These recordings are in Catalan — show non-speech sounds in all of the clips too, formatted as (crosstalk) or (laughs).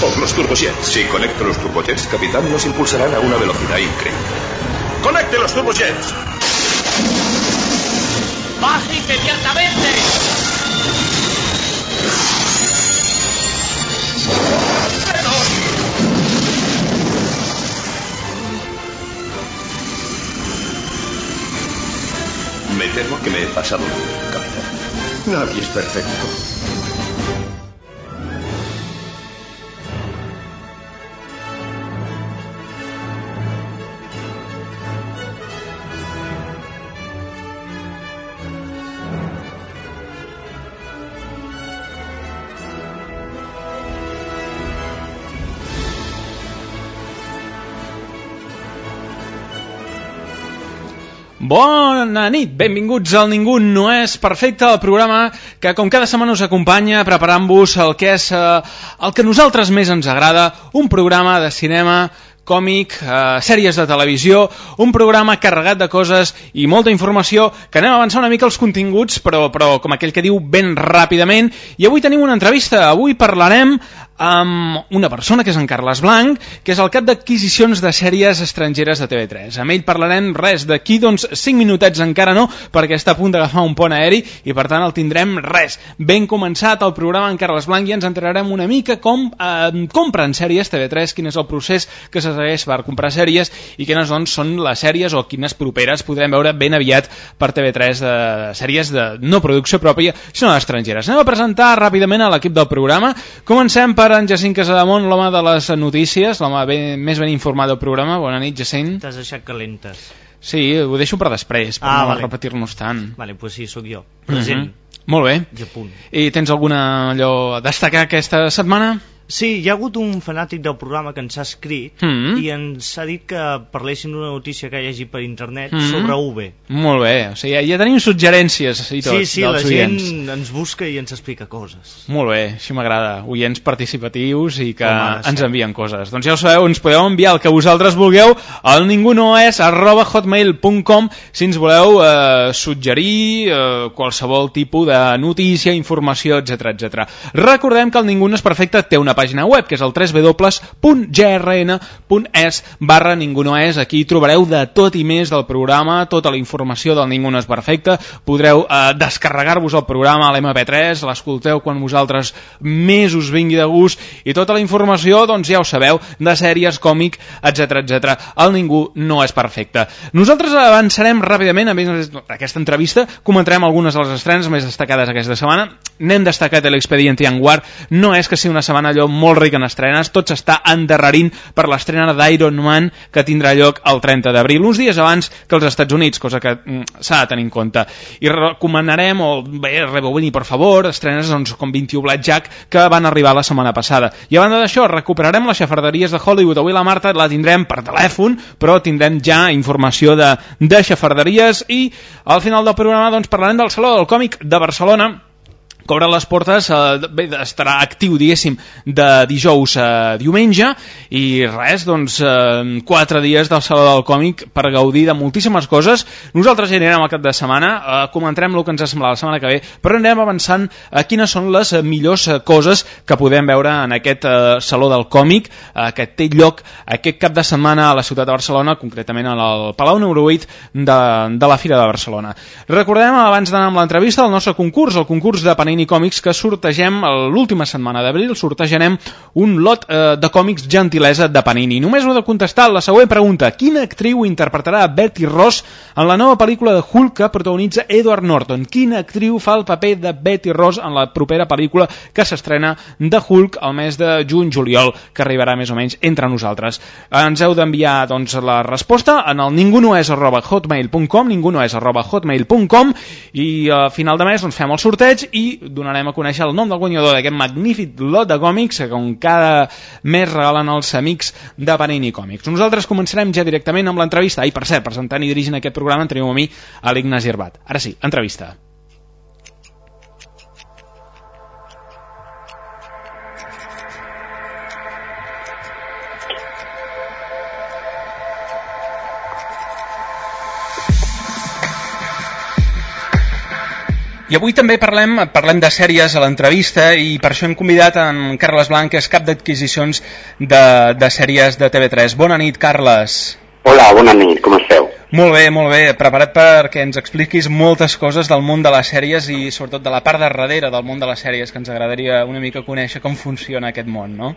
por los turbojets. Si conecto los turbojets, capitán, nos impulsarán a una velocidad increíble. ¡Conecte los turbojets! ¡Baje inmediatamente! Me temo que me he pasado, capitán. Nadie es perfecto. Bona nit, benvinguts al Ningú no és perfecte, el programa que com cada setmana us acompanya preparant-vos el que és eh, el que nosaltres més ens agrada, un programa de cinema còmic, eh, sèries de televisió, un programa carregat de coses i molta informació, que anem a avançar una mica els continguts, però, però com aquell que diu ben ràpidament, i avui tenim una entrevista, avui parlarem amb una persona que és en Carles Blanc, que és el cap d'adquisicions de sèries estrangeres de TV3. Amb ell parlarem res d'aquí, doncs 5 minutets encara no, perquè està a punt d'agafar un pont aeri i per tant el tindrem res. Ben començat el programa en Carles Blanc i ens entrarem una mica com eh, compren sèries TV3, quin és el procés que se segueix per comprar sèries i quines doncs, són les sèries o quines properes podrem veure ben aviat per TV3 de sèries de no producció pròpia, sinó estrangeres. Anem a presentar ràpidament a l'equip del programa. Comencem per en Jacint Casademont, l'home de les notícies, l'home ben, més ben informat del programa. Bona nit, Jacint. T'has deixat calentes. Sí, ho deixo per després, per Ah, no vale. repetir-nos tant. Vale, doncs pues sí, sóc jo. Present. Mhm. Molt bé. I a punt. I tens alguna allò a destacar aquesta setmana? Sí, hi ha hagut un fanàtic del programa que ens ha escrit Mhm. i ens ha dit que parléssim d'una notícia que hi hagi per internet Mhm. sobre UV. Molt bé, o sigui, ja, ja tenim suggerències i tot, sí, sí, la dels gent oients. ens busca i ens explica coses. Molt bé, així m'agrada. Oients participatius i que ser. ens envien coses. Doncs ja ho sabeu, ens podeu enviar el que vosaltres vulgueu al ningunoes arroba hotmail.com si ens voleu eh, suggerir eh, qualsevol tipus de notícia, informació, etc etc. Recordem que el Ningú no és perfecte té una pàgina web, que és el www.grn.es barra Ningú no és. Aquí trobareu de tot i més del programa, tota la informació del Ningú no és perfecte. Podreu eh, descarregar-vos el programa a l'MP3, l'escolteu quan vosaltres més us vingui de gust i tota la informació, doncs ja ho sabeu, de sèries, còmic, etc etc. El Ningú no és perfecte. Nosaltres avançarem ràpidament, a més d'aquesta entrevista, comentarem algunes de les estrenes més destacades aquesta setmana. N'hem destacat l'Expedient Anguar. No és que sigui una setmana allò molt rica en estrenes, tot s'està endarrerint per l'estrena d'Iron Man que tindrà lloc el 30 d'abril, uns dies abans que els Estats Units, cosa que mm, s'ha de tenir en compte. I recomanarem, o bé, rebobini per favor, estrenes doncs, com 21 Blackjack que van arribar la setmana passada. I a banda d'això, recuperarem les xafarderies de Hollywood. Avui la Marta la tindrem per telèfon, però tindrem ja informació de, de xafarderies i al final del programa doncs, parlarem del Saló del Còmic de Barcelona obre les portes, eh, bé, estarà actiu, diguéssim, de dijous a diumenge, i res, doncs, eh, quatre dies del Saló del Còmic per gaudir de moltíssimes coses. Nosaltres ja anirem al cap de setmana, eh, comentarem el que ens ha semblat la setmana que ve, però anirem avançant a quines són les eh, millors eh, coses que podem veure en aquest eh, Saló del Còmic, eh, que té lloc aquest cap de setmana a la ciutat de Barcelona, concretament al Palau número 8 de, de la Fira de Barcelona. Recordem, abans d'anar amb l'entrevista, el nostre concurs, el concurs de Panini Còmics, que sortegem l'última setmana d'abril, sortejarem un lot eh, de còmics gentilesa de Panini. Només heu de contestar la següent pregunta. Quina actriu interpretarà Betty Ross en la nova pel·lícula de Hulk que protagonitza Edward Norton? Quina actriu fa el paper de Betty Ross en la propera pel·lícula que s'estrena de Hulk al mes de juny-juliol, que arribarà més o menys entre nosaltres? Ens heu d'enviar doncs, la resposta en el ningunoes arroba hotmail.com ningunoes arroba hotmail.com i a final de mes doncs, fem el sorteig i donarem a conèixer el nom del guanyador d'aquest magnífic lot de còmics que com cada mes regalen els amics de Panini Còmics. Nosaltres començarem ja directament amb l'entrevista. I per cert, presentant i dirigint aquest programa en tenim a mi, a l'Ignasi Herbat. Ara sí, entrevista. I avui també parlem parlem de sèries a l'entrevista i per això hem convidat en Carles Blanc, que és cap d'adquisicions de, de sèries de TV3. Bona nit, Carles. Hola, bona nit, com esteu? Molt bé, molt bé. Preparat perquè ens expliquis moltes coses del món de les sèries i sobretot de la part de darrere del món de les sèries, que ens agradaria una mica conèixer com funciona aquest món, no?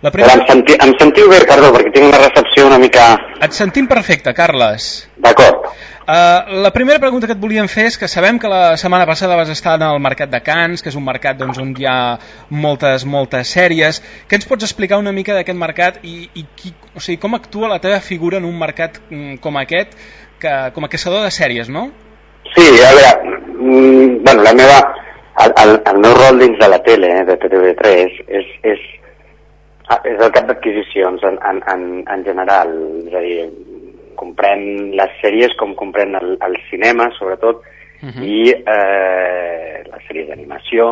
La primera... em, senti, em sentiu bé, Ricardo, perquè tinc una recepció una mica... Et sentim perfecte, Carles. D'acord. Uh, la primera pregunta que et volíem fer és que sabem que la setmana passada vas estar en el Mercat de Cans, que és un mercat doncs, on hi ha moltes, moltes sèries. Què ens pots explicar una mica d'aquest mercat i, i qui, o sigui, com actua la teva figura en un mercat mm, com aquest, que, com a caçador de sèries, no? Sí, a veure, mm, bueno, la meva, el, el, el meu rol dins de la tele, eh, de TV3, és, és és el cap d'adquisicions en, en, en, en general, és a dir, comprèn les sèries com comprèn el, el cinema, sobretot, uh mhm. -huh. i eh, les sèries d'animació,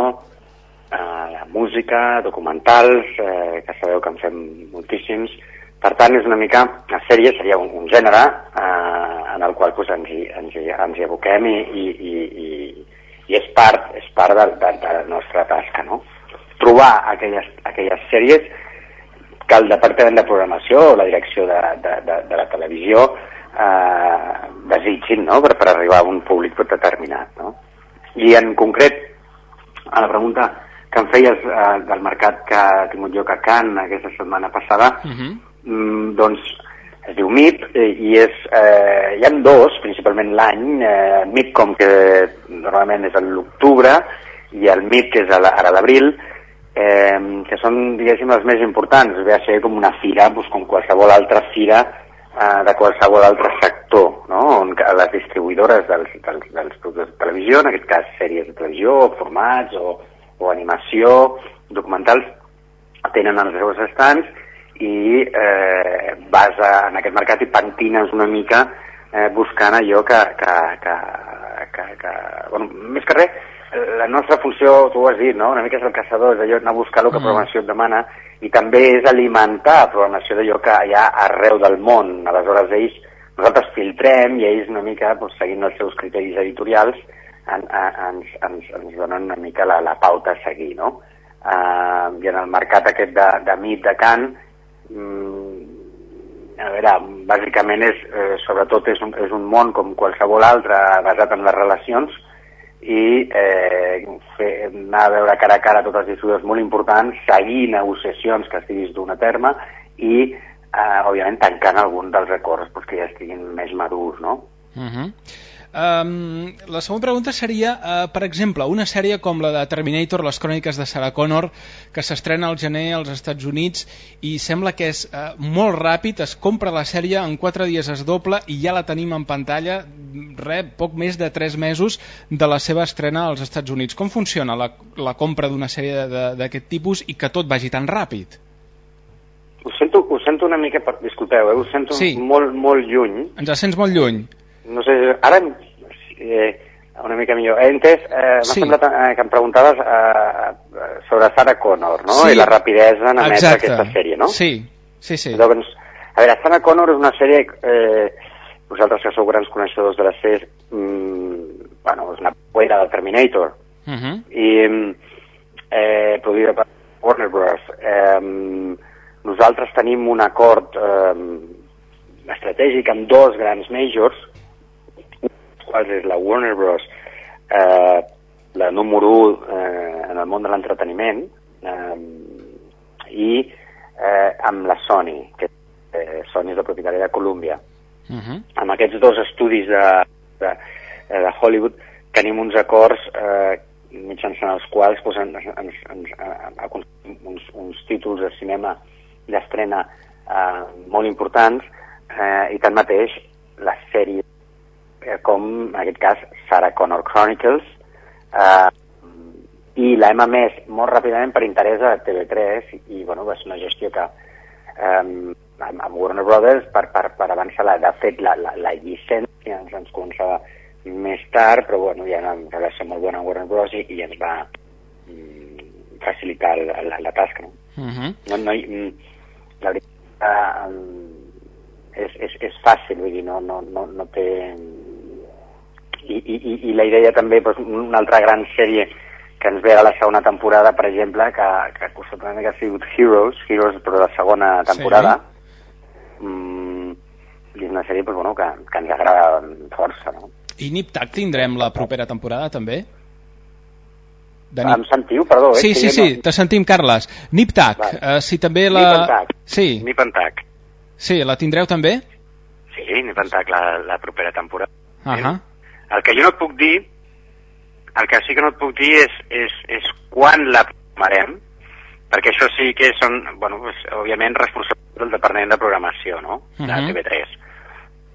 eh, la música, documentals, eh, que sabeu que en fem moltíssims. Per tant, és una mica, la sèrie seria un, un gènere eh, en el qual pues, ens, hi, ens, hi, ens hi aboquem i, i, i, i, i és part, és part de, de, de la nostra tasca, no? Trobar aquelles, aquelles sèries que el Departament de Programació o la direcció de, de, de, de la televisió eh, desitgin no? per, per arribar a un públic determinat. No? I en concret, a la pregunta que em feies eh, del mercat que ha tingut lloc a Cannes aquesta setmana passada, uh -huh. mm, doncs es diu MIP eh, i és, eh, hi ha dos, principalment l'any, eh, MIP com que normalment és a l'octubre i el MIP que és ara l'abril, eh, que són, diguéssim, les més importants. Ve a ser com una fira, doncs, com qualsevol altra fira eh, de qualsevol altre sector, no? on les distribuïdores dels, dels, dels productes de televisió, en aquest cas sèries de televisió, formats o, o animació, documentals, tenen els seus estants i eh, vas a, en aquest mercat i pantines una mica eh, buscant allò que, que, que, que, que bueno, més que res, la nostra funció, tu ho has dit, no? una mica és el caçador, és allò anar a buscar el que mm. programació et demana, i també és alimentar programació d'allò que hi ha arreu del món. Aleshores, ells, nosaltres filtrem i ells una mica, doncs, seguint els seus criteris editorials, en, en, ens, ens, ens donen una mica la, la pauta a seguir, no? Uh, I en el mercat aquest de, de mit de Can, mm, a veure, bàsicament és, eh, sobretot és un, és un món com qualsevol altre basat en les relacions, i eh, fer, anar a veure cara a cara totes les institucions molt importants, seguir negociacions que estiguis d'una terma i, eh, òbviament, tancant algun dels acords pues, que ja estiguin més madurs, no? Uh -huh. Um, la segona pregunta seria, uh, per exemple, una sèrie com la de Terminator, les cròniques de Sarah Connor, que s'estrena al gener als Estats Units i sembla que és uh, molt ràpid, es compra la sèrie, en 4 dies es doble i ja la tenim en pantalla, re, poc més de 3 mesos de la seva estrena als Estats Units. Com funciona la, la compra d'una sèrie d'aquest tipus i que tot vagi tan ràpid? Ho sento, ho sento una mica, per, disculpeu, eh? ho sento sí. molt, molt lluny. Ens sents molt lluny no sé, ara eh, una mica millor. He entès, eh, m'ha sí. semblat eh, que em preguntaves eh, sobre Sarah Connor, no? Sí. I la rapidesa en emetre aquesta sèrie, no? Sí, sí, sí. Doncs, a veure, Sarah Connor és una sèrie, eh, vosaltres que sou grans coneixedors de la sèrie, mm, bueno, és una poera de Terminator, uh -huh. i eh, produïda per Warner Bros. Eh, nosaltres tenim un acord eh, estratègic amb dos grans majors, quals és la Warner Bros., eh, la número 1 eh, en el món de l'entreteniment, eh, i eh, amb la Sony, que eh, Sony és la propietària de Columbia. Uh mhm. -huh. Amb aquests dos estudis de, de, de Hollywood tenim uns acords eh, mitjançant els quals doncs, ens, ens, ens, eh, uns, uns títols de cinema d'estrena eh, molt importants eh, i tanmateix la sèrie eh, com en aquest cas Sarah Connor Chronicles eh, i la hem emès molt ràpidament per interès a TV3 i, bueno, va ser una gestió que eh, amb, Warner Brothers per, per, per avançar la, de fet la, la, la llicència ens, ens començava més tard però bueno, hi ha una relació molt bona amb Warner Bros i, i ens va mm, facilitar la, la, la tasca no? Uh mhm. -huh. no, no, mm, la veritat eh, és, és, és fàcil vull dir, no, no, no, no té i, i, i- i la idea també, doncs, una altra gran sèrie que ens ve a la segona temporada, per exemple, que, que costosament que ha sigut Heroes, Heroes però la segona temporada, mm, i és una sèrie doncs, bueno, que, que ens agrada força, no? I Nip Tuck tindrem la propera temporada, també? De Em sentiu, perdó, eh? Sí, sí, sí, no- te sentim, Carles. Nip Tuck, Vale. eh, si també la... Nip and Tuck. Sí, Nip sí, la tindreu també? Sí, Nip and Tuck la, la propera temporada. Ahà. El que jo no et puc dir, el que sí que no et puc dir és, és, és quan la programarem, perquè això sí que són, bueno, pues, òbviament, responsabilitat del Departament de Programació, no?, de Mhm. TV3.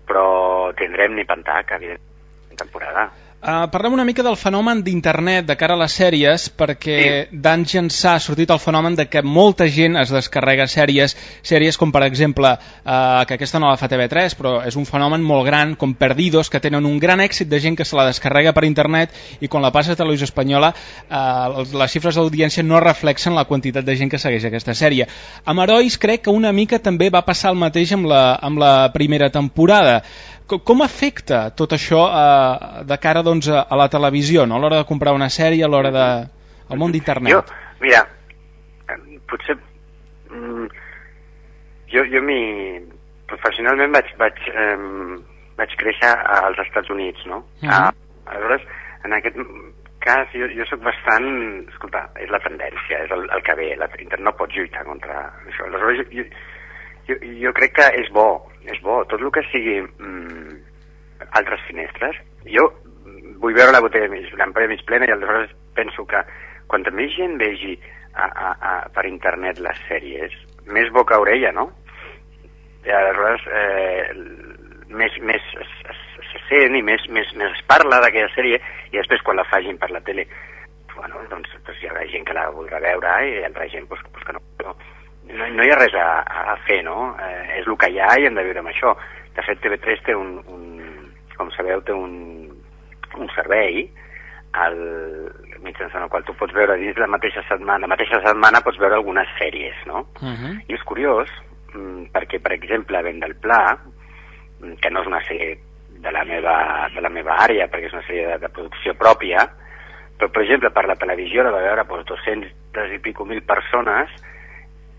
Però tindrem ni Pantac, evidentment, en temporada. Uh, parlem una mica del fenomen d'internet de cara a les sèries, perquè sí. d'anys ençà ha sortit el fenomen de que molta gent es descarrega sèries, sèries com per exemple, uh, que aquesta no la fa TV3, però és un fenomen molt gran, com Perdidos, que tenen un gran èxit de gent que se la descarrega per internet i quan la passa a Televisió Espanyola uh, les xifres d'audiència no reflexen la quantitat de gent que segueix aquesta sèrie. Amb Herois crec que una mica també va passar el mateix amb la, amb la primera temporada. Com, com afecta tot això eh, de cara doncs, a, a la televisió, no? a l'hora de comprar una sèrie, a l'hora de... al món d'internet? Jo, mira, potser... Mm, jo, jo mi, professionalment vaig, vaig, eh, vaig créixer als Estats Units, no? Mhm. ah, aleshores, en aquest cas, jo, jo sóc bastant... Escolta, és la tendència, és el, el que ve. La, internet no pot lluitar contra això. Aleshores, jo, jo, jo crec que és bo, és bo. Tot el que sigui mm, altres finestres, jo vull veure la botella mig, l'ampolla mig plena i aleshores penso que quanta més gent vegi a, a, a, per internet les sèries, més boca a orella, no? I aleshores eh, més, més es, es, se sent i més, més, més es parla d'aquella sèrie i després quan la fagin per la tele bueno, doncs, doncs hi haurà gent que la voldrà veure i hi haurà gent doncs, doncs que no, no, no, hi ha res a, a fer, no? Eh, és el que hi ha i hem de viure amb això. De fet, TV3 té un, un com sabeu, té un, un servei el, mitjançant el qual tu pots veure dins la mateixa setmana, la mateixa setmana pots veure algunes sèries, no? Uh -huh. I és curiós, mm, perquè, per exemple, Vent del Pla, mm, que no és una sèrie de la meva, de la meva àrea, perquè és una sèrie de, de producció pròpia, però, per exemple, per la televisió la va veure doncs, 200 i pico mil persones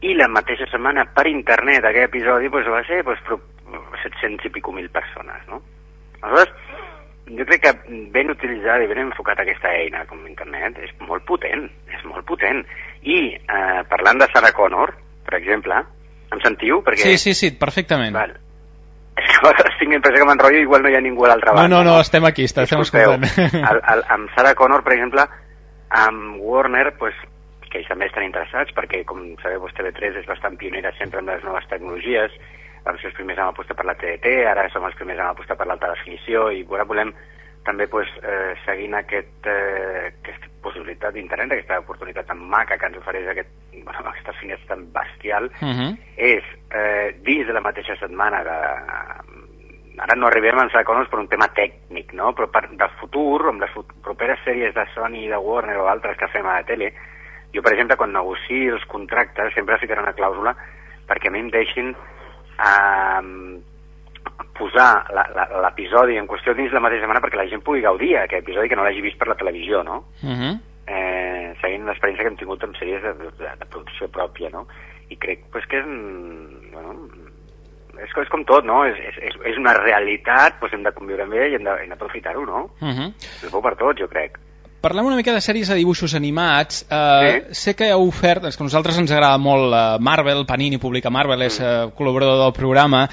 i la mateixa setmana per internet aquell episodi doncs, va ser doncs, pro- 700 i pico mil persones, no? Aleshores, jo crec que ben utilitzada i ben enfocat aquesta eina com internet és molt potent, és molt potent. I eh, parlant de Sarah Connor, per exemple, em sentiu? Perquè, Sí, sí, sí, perfectament. Val. És que a tinc la impressió que m'enrotllo i igual no hi ha ningú a l'altra No, banda. no, no, estem aquí, estem escoltant. El, el, amb Sarah Connor, per exemple, amb Warner, pues, que ells també estan interessats, perquè, com sabeu, vostè TV3 és bastant pionera sempre amb les noves tecnologies, vam ser els primers en apostar per la TDT, ara som els primers en apostar per l'alta definició, i ara volem també pues, eh, seguint aquest, eh, aquesta possibilitat d'internet, aquesta oportunitat tan maca que ens ofereix aquest, bueno, aquesta finestra tan bestial, Uh -huh. és eh, dins de la mateixa setmana de, ara no arribem a Sarah per un tema tècnic, no? però per, de futur, amb les properes sèries de Sony, de Warner o altres que fem a la tele, jo, per exemple, quan negoci els contractes sempre ficaré una clàusula perquè a mi em deixin eh, posar l'episodi en qüestió dins la mateixa setmana perquè la gent pugui gaudir aquest episodi que no l'hagi vist per la televisió, no? Uh -huh. eh, seguint l'experiència que hem tingut amb sèries de, de, de producció pròpia, no? I crec pues, que és, bueno, és, és com tot, no? És, és, és una realitat, pues, hem de conviure amb ella i hem d'aprofitar-ho, no? Uh -huh. És bo per tots, jo crec. Parlem una mica de sèries de dibuixos animats. Uh, sí. Sé que heu ofert, és que a nosaltres ens agrada molt uh, Marvel, Panini publica Marvel, és uh, col·laborador del programa.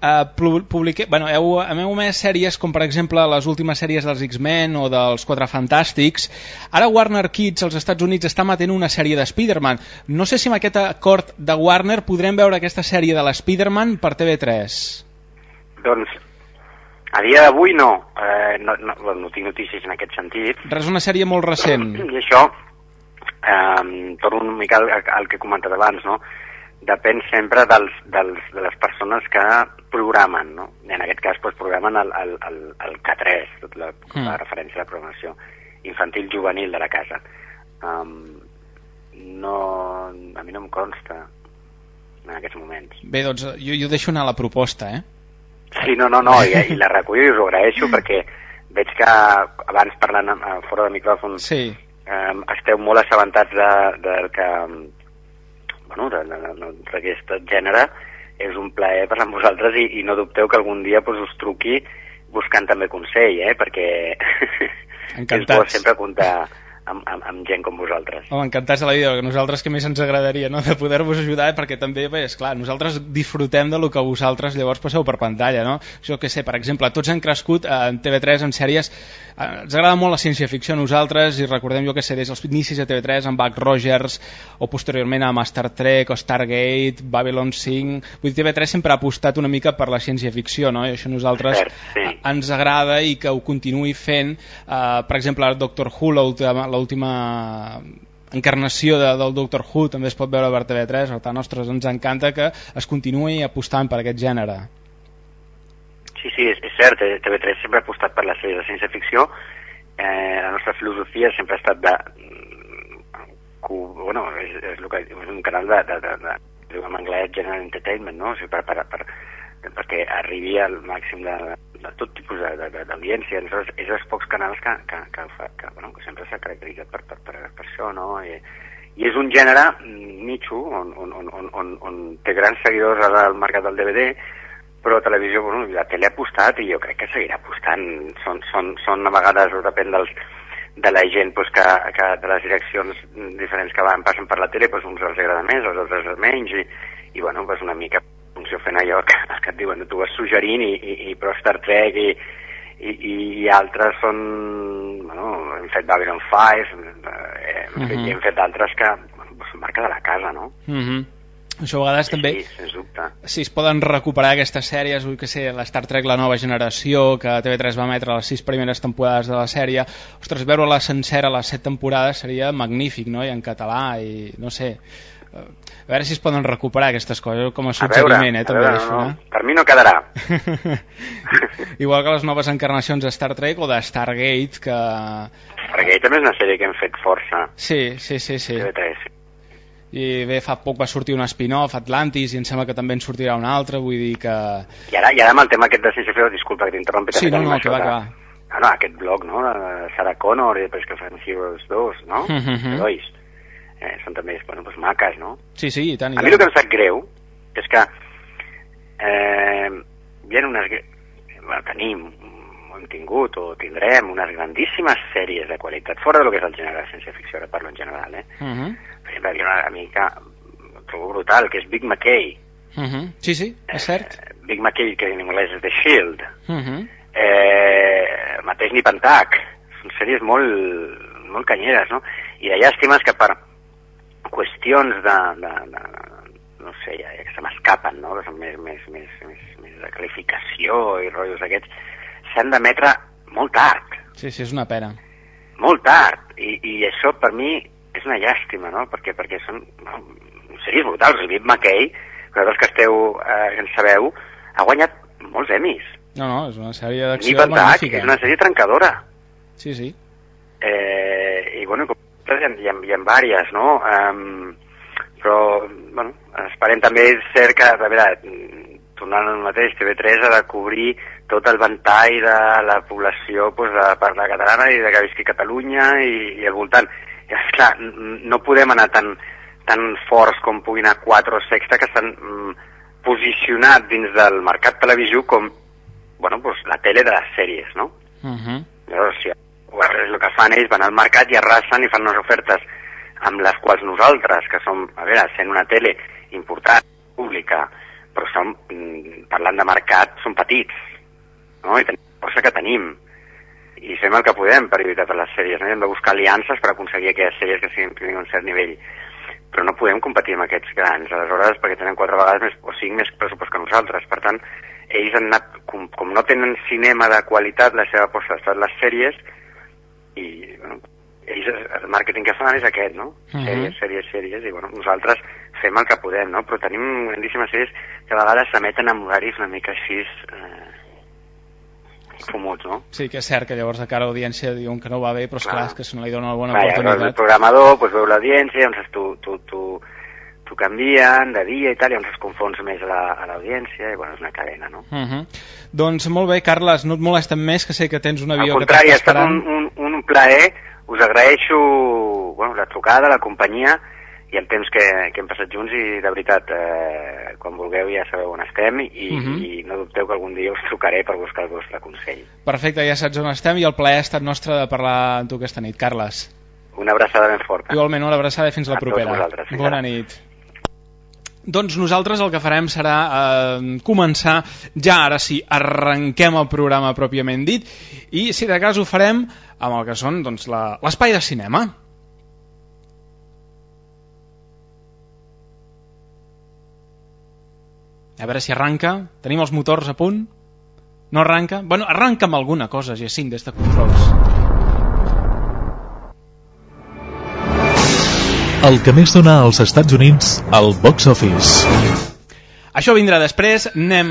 Uh, publique, bueno, heu, heu emès sèries com, per exemple, les últimes sèries dels X-Men o dels Quatre Fantàstics. Ara Warner Kids als Estats Units està matent una sèrie de Spider-Man. No sé si amb aquest acord de Warner podrem veure aquesta sèrie de l'Spider-Man per TV3. Doncs, a dia d'avui no. Eh, no, no, no tinc notícies en aquest sentit. Res, una sèrie molt recent. I això, eh, torno una mica al, al que he comentat abans, no? Depèn sempre dels, dels, de les persones que programen, no? En aquest cas, doncs, programen el, el, el, el K3, tot la, Mm. la referència a la programació infantil juvenil de la casa. Um, no, a mi no em consta en aquests moments. Bé, doncs jo, jo deixo anar la proposta, eh? Sí, no, no, no, i, i la recullo i us ho agraeixo perquè veig que abans parlant eh, fora de micròfon Sí, eh, esteu molt assabentats de, de que bueno, d'aquest gènere. És un plaer parlar amb vosaltres i, i no dubteu que algun dia pues, us truqui buscant també consell, eh? perquè (laughs) és bo sempre comptar amb, amb, amb gent com vosaltres. Home, encantats de la vida, que nosaltres que més ens agradaria no? de poder-vos ajudar, perquè també, bé, és clar, nosaltres disfrutem de lo que vosaltres llavors passeu per pantalla, no? Jo que sé, per exemple, tots han crescut eh, en TV3 en sèries, eh, ens agrada molt la ciència-ficció a nosaltres i recordem jo que sé, des dels inicis de TV3 amb Buck Rogers o posteriorment amb Star Trek o Stargate, Babylon 5 vull dir, TV3 sempre ha apostat una mica per la ciència-ficció, no? I això a nosaltres Cert, sí. ens agrada i que ho continuï fent eh, per exemple el Doctor Who l'última l'última encarnació de, del Doctor Who també es pot veure per TV3 per tant ostres, ens encanta que es continuï apostant per aquest gènere Sí, sí, és, és cert, eh, TV3 sempre ha apostat per les sèries de ciència-ficció, eh, la nostra filosofia sempre ha estat de... mm, bueno, és, és, que, és un canal de, de, de, de, de en anglès General Entertainment, no? O sigui, per, per, per, perquè arribi al màxim de, de tot tipus d'audiència. Aleshores, és dels pocs canals que, que, que, fa, que, bueno, que sempre s'ha caracteritzat per, per, per, per això, no? I, i és un gènere nicho on, on, on, on, on, té grans seguidors al mercat del DVD però la televisió, bueno, la tele ha apostat i jo crec que seguirà apostant són, són, són a vegades, depèn dels, de la gent pues, que, que de les direccions diferents que van, passen per la tele pues, uns els agrada més, els altres menys i, i bueno, pues, una mica funció fent allò que, que et diuen, tu vas suggerint i, i, i però Star Trek i, i, i altres són bueno, hem fet Babylon 5 eh, hem, fet, Mhm. hem fet d'altres que són marca de la casa, no? mm -hmm. això a vegades Sí, també sí, sens dubte. si es poden recuperar aquestes sèries, vull que sé, la Star Trek La Nova Generació, que TV3 va emetre les sis primeres temporades de la sèrie, ostres, veure-la sencera, les set temporades, seria magnífic, no?, i en català, i no sé... A veure si es poden recuperar aquestes coses, com a A veure, suggeriment, eh, a també veure, deixo, no, eh? no. per mi no quedarà. (laughs) Igual que les noves encarnacions de Star Trek o de Stargate, que... Perquè també és una sèrie que hem fet força. Sí, sí, sí, sí. TV3. I bé, fa poc va sortir un spin-off, Atlantis, i em sembla que també en sortirà un altre, vull dir que... I ara, I ara amb el tema aquest de ciència ficció, disculpa que t'interrompi. Sí, no, no, això que va, que va. Ah, no, aquest blog, no?, de Sarah Connor i després que fan Heroes 2, no? (laughs) Mhm. Herois. Eh, són també, bueno, doncs maques, no? Sí, sí, i tant, i A mi el tant. que em sap greu és que eh, hi ha unes... Bueno, tenim, hem tingut o tindrem unes grandíssimes sèries de qualitat, fora del que és el gènere de ciència-ficció, ara parlo en general, eh? Uh -huh. Per exemple, hi ha una amiga que trobo brutal, que és Big McKay. Uh -huh. Sí, sí, és cert. Eh, Big McKay, que en anglès és The Shield. Uh -huh. Eh, el mateix Nipantac. Són sèries molt, molt canyeres, no? I de llàstimes que per qüestions de, de, de no sé, ja, ja que se m'escapen, no? Que més, més, més, més, més de qualificació i rotllos d'aquests, s'han d'emetre molt tard Sí, sí, és una pena. molt tard i, i això per mi és una llàstima no? perquè, perquè són no, sèries brutals el Big McKay vosaltres que esteu eh, que en sabeu ha guanyat molts emis No, no, és una sèrie d'acció magnífica. és una sèrie trencadora Sí, sí. eh, i bueno com ha, hi ha, hi ha vàries no? Um, però bueno, esperem també cert que a veure, tornant al mateix TV3 ha de cobrir tot el ventall de la població pues, de parla catalana i de que visqui Catalunya i, i al voltant i esclar, no podem anar tan, tan forts com puguin anar 4 o sexta que s'han mm, posicionat dins del mercat televisiu com bueno, pues, la tele de les sèries no? Uh -huh. Llavors, si és el que fan ells, van al mercat i arrasen i fan unes ofertes amb les quals nosaltres, que som, a veure, sent una tele important, pública, però som, mm, parlant de mercat, som petits, no? I tenim la força que tenim. I fem el que podem per lluitar per les sèries, no? I hem de buscar aliances per aconseguir aquelles sèries que siguin tinguin un cert nivell. Però no podem competir amb aquests grans, aleshores, perquè tenen quatre vegades més, o cinc més pressupost que nosaltres. Per tant, ells han anat, com, com no tenen cinema de qualitat, la seva aposta ha estat les sèries, i bueno, ells, el màrqueting que fan és aquest, no? Mhm. Sèries, sèries, sèries, i bueno, nosaltres fem el que podem, no? Però tenim grandíssimes sèries que a vegades s'emeten amb horaris una mica així eh, fumuts, no? Sí, que és cert que llavors de cara a l'audiència diuen que no va bé, però esclar, Clar. és que si no li dona una bona Vaja, llavors el programador pues, veu l'audiència, doncs tu, tu, tu, t'ho canvien de dia i tal, i llavors es confons més a la- a l'audiència, i bueno, és una cadena, no? Uh -huh. Doncs molt bé, Carles, no et molestem més, que sé que tens un Al avió contrari, que ha t'està estat esperant. un, un, un plaer, us agraeixo bueno, la trucada, la companyia, i el temps que, que hem passat junts i de veritat, eh, quan vulgueu ja sabeu on estem i, Mhm. i no dubteu que algun dia us trucaré per buscar el vostre consell. Perfecte, ja saps on estem i el plaer ha estat nostre de parlar amb tu aquesta nit, Carles. Una abraçada ben forta. Igualment, una abraçada i fins la A propera. fins Bona ara. nit. Doncs nosaltres el que farem serà eh, començar, ja ara sí, arrenquem el programa pròpiament dit, i si de cas ho farem amb el que són doncs, l'espai de cinema. A veure si arranca. Tenim els motors a punt? No arranca? Bueno, arranca amb alguna cosa, Jacint, des de controls. El que més dona als Estats Units al box office. Això vindrà després, anem...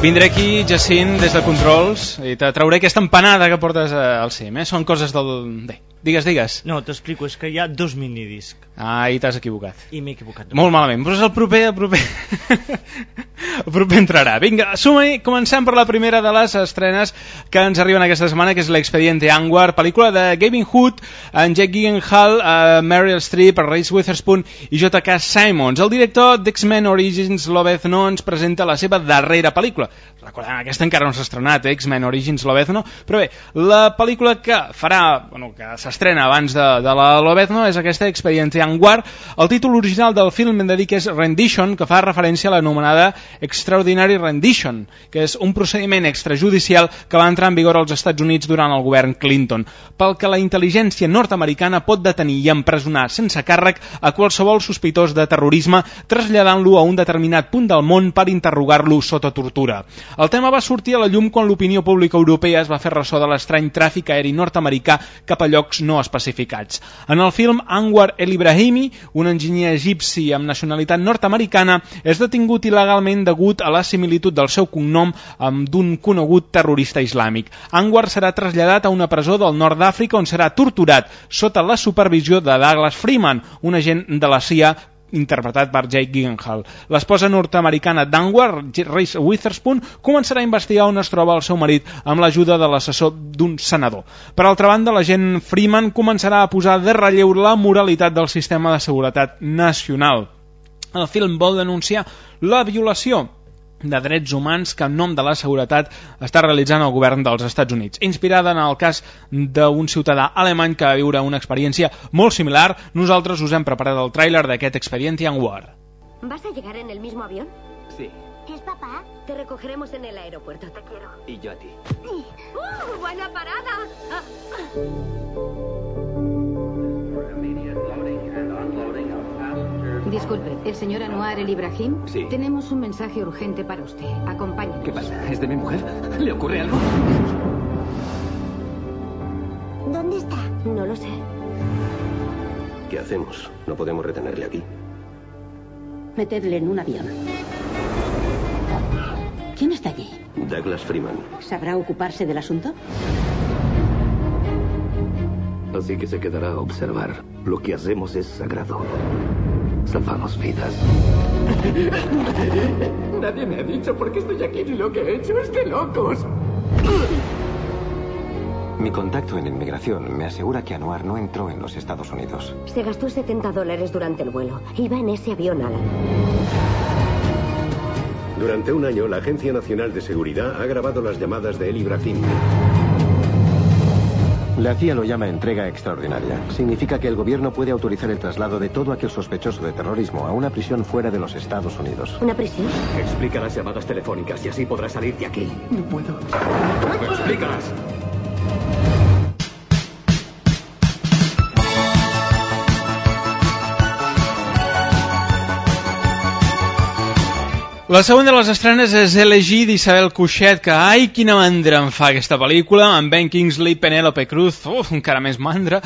Vindré aquí, Jacint, des de Controls, i te trauré aquesta empanada que portes eh, al cim, eh? Són coses del... Bé, digues, digues. No, t'explico, és que hi ha dos minidiscs Ah, i t'has equivocat. i m'he equivocat. Molt malament, però és el proper, el proper... (laughs) el proper entrarà. Vinga, suma-hi, comencem per la primera de les estrenes que ens arriben aquesta setmana, que és l'Expediente Angwar, pel·lícula de Gavin Hood, en Jack Gyllenhaal, uh, Meryl Streep, Reese Witherspoon i J.K. Simons. El director d'X-Men Origins, Lobezno, ens presenta la seva darrera pel·lícula. Recordem, aquesta encara no s'ha estrenat, eh? X-Men Origins Lobezno, però bé, la pel·lícula que farà, bueno, que s'estrena abans de, de la Lobezno és aquesta Expediente Angwar. El títol original del film hem de que és Rendition, que fa referència a l'anomenada Extraordinary Rendition, que és un procediment extrajudicial que va entrar en vigor als Estats Units durant el govern Clinton, pel que la intel·ligència nord-americana pot detenir i empresonar sense càrrec a qualsevol sospitós de terrorisme, traslladant-lo a un determinat punt del món per interrogar-lo sota tortura. El tema va sortir a la llum quan l'opinió pública europea es va fer ressò de l'estrany tràfic aeri nord-americà cap a llocs no especificats. En el film, Anwar El Ibrahimi, un enginyer egipci amb nacionalitat nord-americana, és detingut il·legalment degut a la similitud del seu cognom amb d'un conegut terrorista islàmic. Anwar serà traslladat a una presó del nord d'Àfrica on serà torturat sota la supervisió de Douglas Freeman, un agent de la CIA interpretat per Jake Gyllenhaal. L'esposa nord-americana d'Anwar, Reese Witherspoon, començarà a investigar on es troba el seu marit amb l'ajuda de l'assessor d'un senador. Per altra banda, l'agent Freeman començarà a posar de relleu la moralitat del sistema de seguretat nacional. El film vol denunciar la violació de drets humans que en nom de la seguretat està realitzant el govern dels Estats Units. Inspirada en el cas d'un ciutadà alemany que va viure una experiència molt similar, nosaltres us hem preparat el tràiler d'aquest Expediente en War. ¿Vas a llegar en el mismo avión? Sí, ¿Es papá? Te recogeremos en el aeropuerto. Te quiero. y yo a ti. ¡Uh, buena parada! Disculpe, ¿el señor Anuar El Ibrahim? Sí. Tenemos un mensaje urgente para usted. Acompáñenos. ¿Qué pasa? ¿Es de mi mujer? ¿Le ocurre algo? ¿Dónde está? No lo sé. ¿Qué hacemos? No podemos retenerle aquí. Metedle en un avión. ¿Quién está allí? Douglas Freeman. ¿Sabrá ocuparse del asunto? Así que se quedará a observar. Lo que hacemos es sagrado. Salvamos vidas. Nadie me ha dicho por qué estoy aquí ni lo que he hecho. Es de locos. Mi contacto en inmigración me asegura que Anuar no entró en los Estados Unidos. Se gastó 70 dólares durante el vuelo. Iba en ese avión, Alan. Durante un año, la Agencia Nacional de Seguridad ha grabado las llamadas de El Ibrahim. La CIA lo llama entrega extraordinaria. Significa que el gobierno puede autorizar el traslado de todo aquel sospechoso de terrorismo a una prisión fuera de los Estados Unidos. ¿Una prisión? Explica las llamadas telefónicas y así podrás salir de aquí. No puedo. Explícalas. La següent de les estrenes és Elegir d'Isabel Cuixet, que ai, quina mandra em fa aquesta pel·lícula, amb Ben Kingsley, Penélope Cruz, uf, encara més mandra,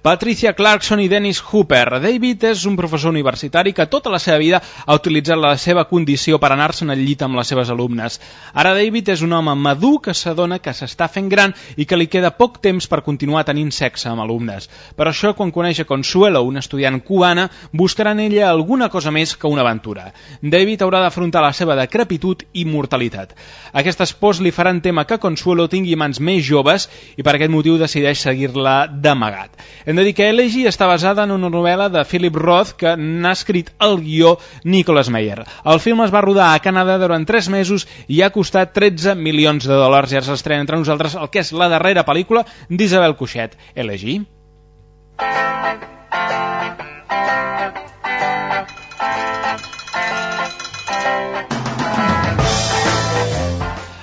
Patricia Clarkson i Dennis Hooper. David és un professor universitari que tota la seva vida ha utilitzat la seva condició per anar-se'n al llit amb les seves alumnes. Ara David és un home madur que s'adona que s'està fent gran i que li queda poc temps per continuar tenint sexe amb alumnes. Per això, quan coneix a Consuelo, una estudiant cubana, buscarà en ella alguna cosa més que una aventura. David haurà d'afrontar la seva decrepitud i mortalitat. Aquestes pors li faran tema que Consuelo tingui mans més joves i per aquest motiu decideix seguir-la d'amagat. Hem de dir que Elegy està basada en una novel·la de Philip Roth que n'ha escrit el guió Nicholas Meyer. El film es va rodar a Canadà durant 3 mesos i ha costat 13 milions de dòlars i ara s'estrena entre nosaltres el que és la darrera pel·lícula d'Isabel Cuixet, Elegy.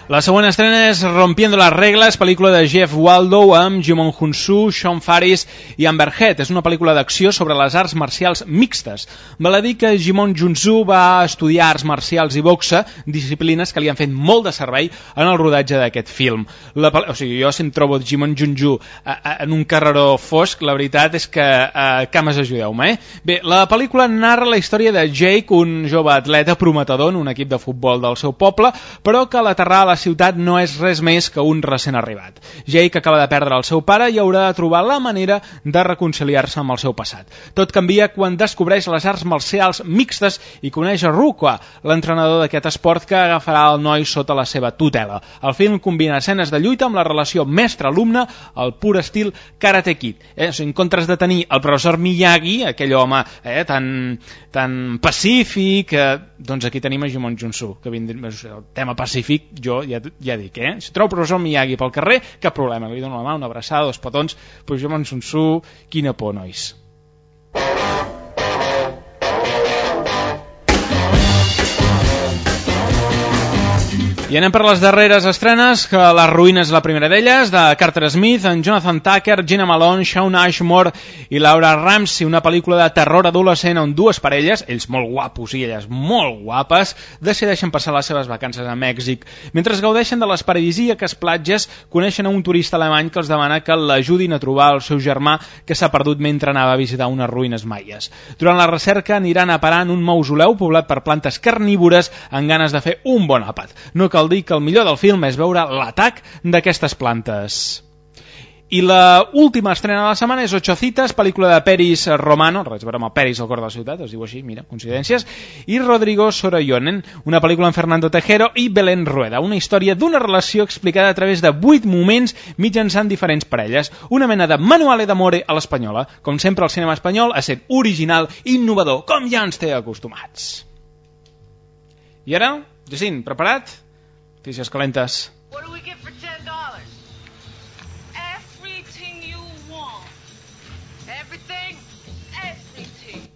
La següent estrena és Rompiendo las regles, pel·lícula de Jeff Waldo amb Jimon Hunsu, Sean Faris i Amber Heard. És una pel·lícula d'acció sobre les arts marcials mixtes. Val a dir que Jimon Hunsu va estudiar arts marcials i boxa, disciplines que li han fet molt de servei en el rodatge d'aquest film. La, o sigui, jo si em trobo Jimon Junju en un carreró fosc, la veritat és que eh, cames ajudeu-me, eh? Bé, la pel·lícula narra la història de Jake, un jove atleta prometedor en un equip de futbol del seu poble, però que a l'aterrar a la ciutat no és res més que un recent arribat. Jake acaba de perdre el seu pare i haurà de trobar la manera de reconciliar-se amb el seu passat. Tot canvia quan descobreix les arts marcials mixtes i coneix a Rukwa, l'entrenador d'aquest esport que agafarà el noi sota la seva tutela. El film combina escenes de lluita amb la relació mestre-alumne al pur estil Karate Kid. Eh? En comptes de tenir el professor Miyagi, aquell home eh, tan, tan pacífic, eh, doncs aquí tenim a Jimon Junsu, que vindrà, el tema pacífic jo ja, ja dic, eh? Si trobo professor Miyagi pel carrer, cap problema, li dono la mà, una abraçada, dos petons, però jo me'n sonso, quina por, nois. I anem per les darreres estrenes, que Les ruïnes la primera d'elles, de Carter Smith, en Jonathan Tucker, Gina Malone, Shaun Ashmore i Laura Ramsey, una pel·lícula de terror adolescent on dues parelles, ells molt guapos i elles molt guapes, decideixen passar les seves vacances a Mèxic. Mentre gaudeixen de les paradisíaques platges, coneixen a un turista alemany que els demana que l'ajudin a trobar el seu germà que s'ha perdut mentre anava a visitar unes ruïnes maies. Durant la recerca aniran a parar en un mausoleu poblat per plantes carnívores amb ganes de fer un bon àpat. No dir que el millor del film és veure l'atac d'aquestes plantes. I la última estrena de la setmana és Ocho Citas, pel·lícula de Peris Romano, res a veure Peris al cor de la ciutat, es diu així, mira, coincidències, i Rodrigo Soroyonen, una pel·lícula amb Fernando Tejero i Belén Rueda, una història d'una relació explicada a través de vuit moments mitjançant diferents parelles, una mena de manuale d'amore a l'espanyola, com sempre el cinema espanyol ha set original i innovador, com ja ens té acostumats. I ara, Jacint, preparat? Notícies calentes. What do we get for ten dollars? Everything you want. Everything? Everything.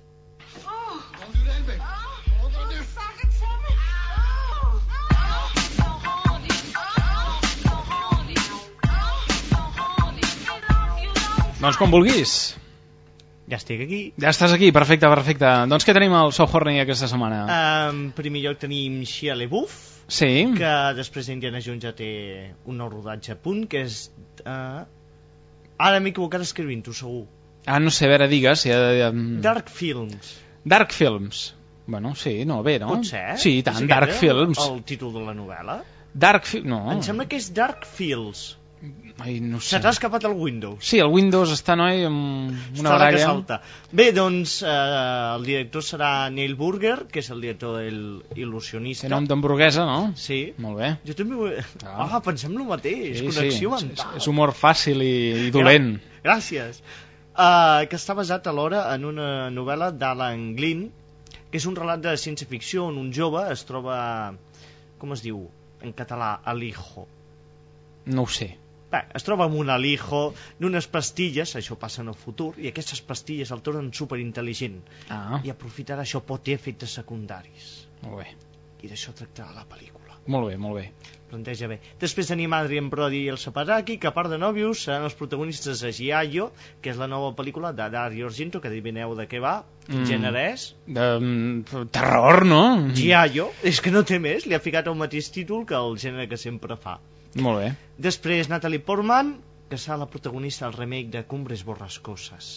Oh. Don't do that, baby. Oh. There. Suck it to me. Oh. Oh. So horny. Oh. So horny. Oh. So horny. Doncs com vulguis. Ja estic aquí. Ja estàs aquí, perfecte, perfecte. Doncs què tenim al Horny aquesta setmana? En primer lloc tenim Shia LaBeouf, Sí. que després d'Indiana Jones ja té un nou rodatge a punt, que és... Uh... Ara m'he equivocat escrivint-ho, segur. Ah, no sé, a veure, digues. De... mm. Dark Films. Dark Films. Bueno, sí, no, bé, no? Pot ser? Sí, i tant, Dark Films. El títol de la novel·la? Dark Films, no. Em sembla que és Dark Fields. Ai, no sé. Se t'ha escapat el Windows. Sí, el Windows està, noi, amb una Està baralla. salta. Bé, doncs eh, el director serà Neil Burger, que és el director del Il·lusionista. Té nom d'hamburguesa, no? Sí. Molt bé. Jo també ho... he- Ah, pensem el mateix, Sí, connexió sí. mental. És, és humor fàcil i, i dolent. Gràcies. Uh, que està basat alhora en una novel·la d'Alan Glynn, que és un relat de ciència-ficció on un jove es troba... Com es diu en català? Alijo. No ho sé. Bé, es troba amb un alijo d'unes pastilles, això passa en el futur, i aquestes pastilles el tornen superintel·ligent. Ah. I aprofitar això pot ter efectes secundaris. Molt bé. i d'això tractarà la pel·lícula Molt bé, molt bé. planteja bé. Després tenim Adrian Brody i el Sapazaki, que a part de nòvios seran els protagonistes de Giallo, que és la nova pel·lícula de Dario Argento, que adivineu de què va, quin Mm. gènere és? De, mm, terror, no? Giallo, és que no té més, li ha ficat el mateix títol que el gènere que sempre fa. Molt bé. Després Natalie Portman, que serà la protagonista del remake de Cumbres Borrascoses.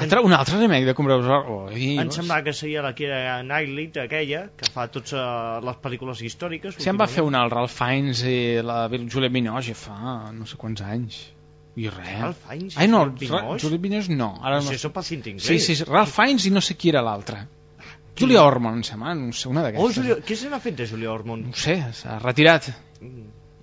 Altre, un altre remake de Cumbres oh, Em sembla que seria la Keira Knightley, aquella, que fa totes uh, les pel·lícules històriques. Si en va fer una el Ralph Fiennes i la Juliette Binoche fa no sé quants anys. I res. Ralph Fiennes Ai, no, Juliette Binoche no. Ara No no sé, cinc inglès. Sí, sí, Ralph Fiennes i no sé qui era l'altre. Julia Ormond, em sembla, no sé, una Oh, d'aquestes. Julia... Què se n'ha fet de Julia Ormond? No sé, s'ha retirat.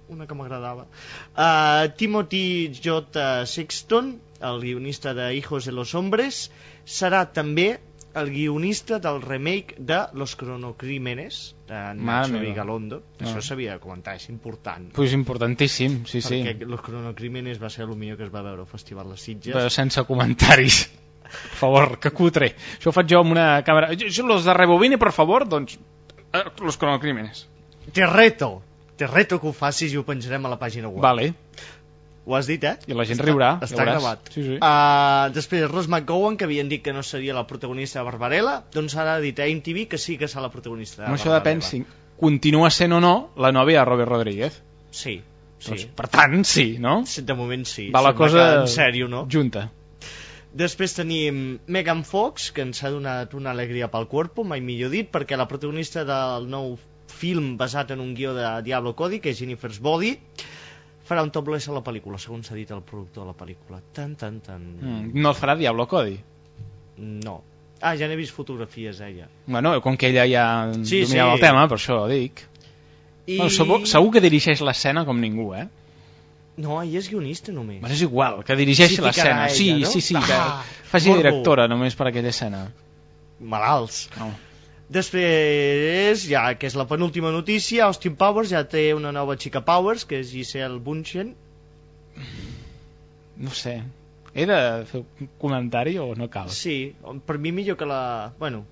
Una que m'agradava. Uh, Timothy J. Sexton, el guionista de Hijos de los Hombres, serà també el guionista del remake de Los Cronocrímenes, de Nacho. Vigalondo. Ah. Això s'havia de comentar, és important. Pues importantíssim, sí, sí. perquè Los Cronocrímenes va ser el millor que es va veure al Festival de Sitges. Però sense comentaris. Per favor, que cutre. Això ho faig jo amb una càmera. Jo, jo los de Rebobine, per favor, doncs... Eh, los cronocrímenes. Te reto, te reto que ho facis i ho penjarem a la pàgina web. Vale. Ho has dit, eh? I la gent riurà, ja Està veuràs. gravat. Sí, sí. Uh, després, Rose McGowan, que havien dit que no seria la protagonista de Barbarella, doncs ara ha dit a MTV que sí que serà la protagonista de No, això Barbarella. depèn si continua sent o no la nòvia de Robert Rodríguez. Sí, sí. Doncs, per tant, sí, no? Sí, De moment sí. Va la Sembla cosa En sèrio, no? junta. Després tenim Megan Fox, que ens ha donat una alegria pel cuerpo, mai millor dit, perquè la protagonista del nou film basat en un guió de Diablo Cody, que és Jennifer's Body, farà un topless a la pel·lícula, segons s'ha dit el productor de la pel·lícula. Tan, tan, tan... Mm, no el farà Diablo Cody. No. Ah, ja n'he vist fotografies, ella. Bueno, com que ella ja Sí, dominava sí. el tema, per això ho dic. I... Bueno, segur, segur que dirigeix l'escena com ningú, eh? No, ella és guionista només. Però és igual, que dirigeixi ficarà l'escena. Sí, no? sí, sí, Ah, que faci directora només per aquella escena. Malalts. No. Després, ja que és la penúltima notícia, Austin Powers ja té una nova xica Powers, que és Giselle Bunchen. No sé. He de fer un comentari o no cal? Sí, per mi millor que la... Bueno,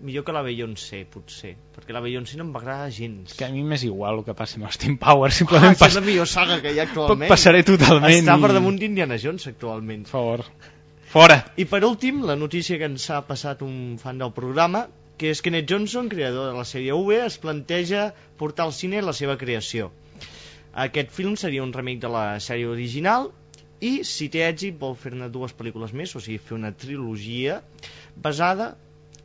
millor que la Beyoncé, potser. Perquè la Beyoncé no em va agradar gens. És que a mi m'és igual el que passi amb Austin Powers. Simplement Ah, és la millor saga que hi ha actualment. Passaré totalment. Està per damunt d'Indiana Jones actualment. Per favor. Fora. I per últim, la notícia que ens ha passat un fan del programa, que és Kenneth Johnson, creador de la sèrie V, es planteja portar al cine la seva creació. Aquest film seria un remake de la sèrie original i, si té èxit, vol fer-ne dues pel·lícules més, o sigui, fer una trilogia basada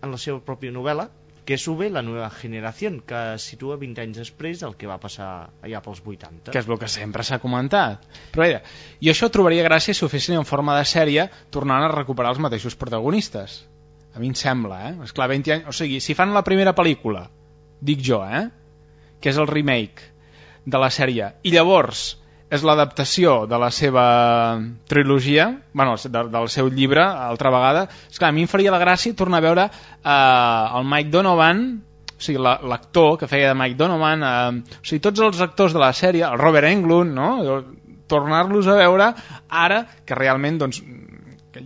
en la seva pròpia novel·la, que és V, la nova generació, que es situa 20 anys després del que va passar allà pels 80. que és el que sempre s'ha comentat. Però era, i això trobaria gràcia si ho fessin en forma de sèrie, tornant a recuperar els mateixos protagonistes. A mi em sembla, eh? Esclar, 20 anys... O sigui, si fan la primera pel·lícula, dic jo, eh? Que és el remake de la sèrie, i llavors és l'adaptació de la seva trilogia, bueno, de, del seu llibre, altra vegada, esclar, a mi em faria la gràcia tornar a veure eh, el Mike Donovan, o sigui, la- l'actor que feia de Mike Donovan, eh, o sigui, tots els actors de la sèrie, el Robert Englund, no? tornar-los a veure ara que realment doncs,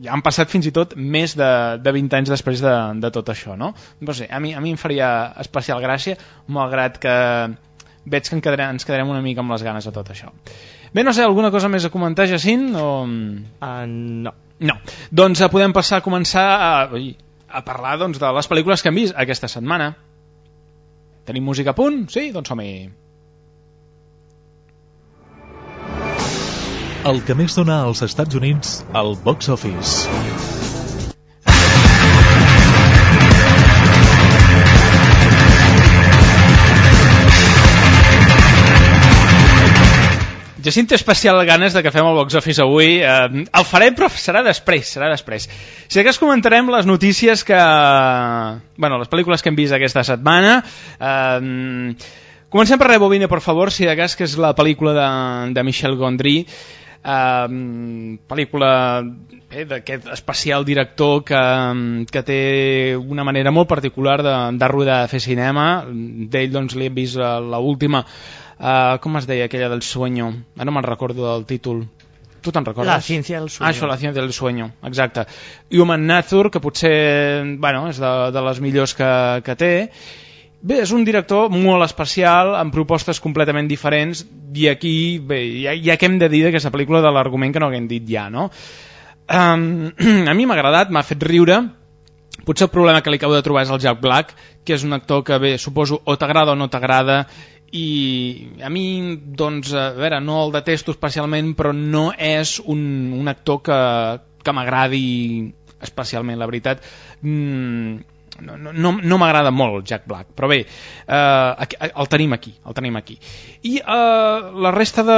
ja han passat fins i tot més de, de 20 anys després de, de tot això, no? No sé, a mi, a mi em faria especial gràcia, malgrat que veig que en quedarem, ens quedarem una mica amb les ganes de tot això. Bé, no sé, alguna cosa més a comentar, Jacint? O... Uh, no. No. Doncs eh, podem passar a començar a, a parlar doncs, de les pel·lícules que hem vist aquesta setmana. Tenim música a punt? Sí? Doncs som-hi. El que més dona als Estats Units al box office. Jacint té especial ganes de que fem el box office avui. Eh, el farem, però serà després, serà després. Si cas comentarem les notícies que... Bueno, les pel·lícules que hem vist aquesta setmana. Eh, comencem per Rebobine, per favor, si de cas que és la pel·lícula de, de Michel Gondry. Eh, pel·lícula eh, d'aquest especial director que, que té una manera molt particular de, de rodar, de fer cinema. D'ell doncs, li hem vist eh, l'última Uh, com es deia aquella del sueño? Ara no me'n recordo del títol. Tu te'n recordes? La ciència del sueño. Ah, això, la ciència del sueño, exacte. Human Nature, que potser bueno, és de, de les millors que, que té, Bé, és un director molt especial, amb propostes completament diferents, i aquí, bé, ja, ja que hem de dir d'aquesta pel·lícula de l'argument que no haguem dit ja, no? Um, (clears throat) a mi m'ha agradat, m'ha fet riure, potser el problema que li acabo de trobar és el Jack Black, que és un actor que, bé, suposo, o t'agrada o no t'agrada, i a mi, doncs, a veure, no el detesto especialment, però no és un, un actor que, que m'agradi especialment, la veritat. Mm, no, no, no, m'agrada molt el Jack Black, però bé, eh, el tenim aquí, el tenim aquí. I eh, la resta de,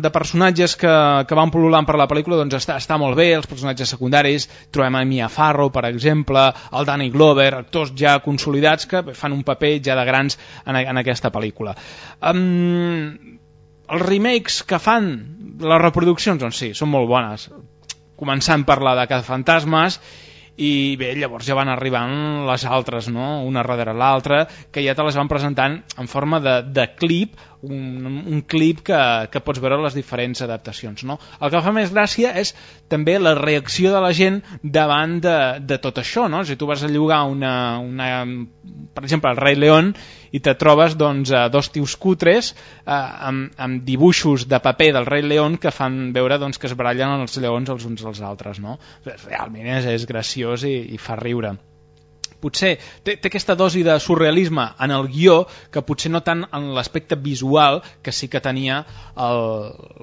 de personatges que, que van pol·lulant per la pel·lícula doncs està, està molt bé, els personatges secundaris, trobem a Mia Farrow, per exemple, el Danny Glover, actors ja consolidats que fan un paper ja de grans en, en aquesta pel·lícula. Um, els remakes que fan, les reproduccions, doncs sí, són molt bones, començant per la de Cazafantasmes, i bé, llavors ja van arribant les altres, no? una darrere l'altra, que ja te les van presentant en forma de, de clip, un, un clip que, que pots veure les diferents adaptacions. No? El que fa més gràcia és també la reacció de la gent davant de, de tot això. No? Si tu vas a llogar una, una, per exemple, el Rei León i te trobes doncs, dos tios cutres eh, amb, amb dibuixos de paper del Rei León que fan veure doncs, que es barallen els lleons els uns als altres. No? Realment és, és graciós i, i fa riure potser té, té aquesta dosi de surrealisme en el guió que potser no tant en l'aspecte visual que sí que tenia el,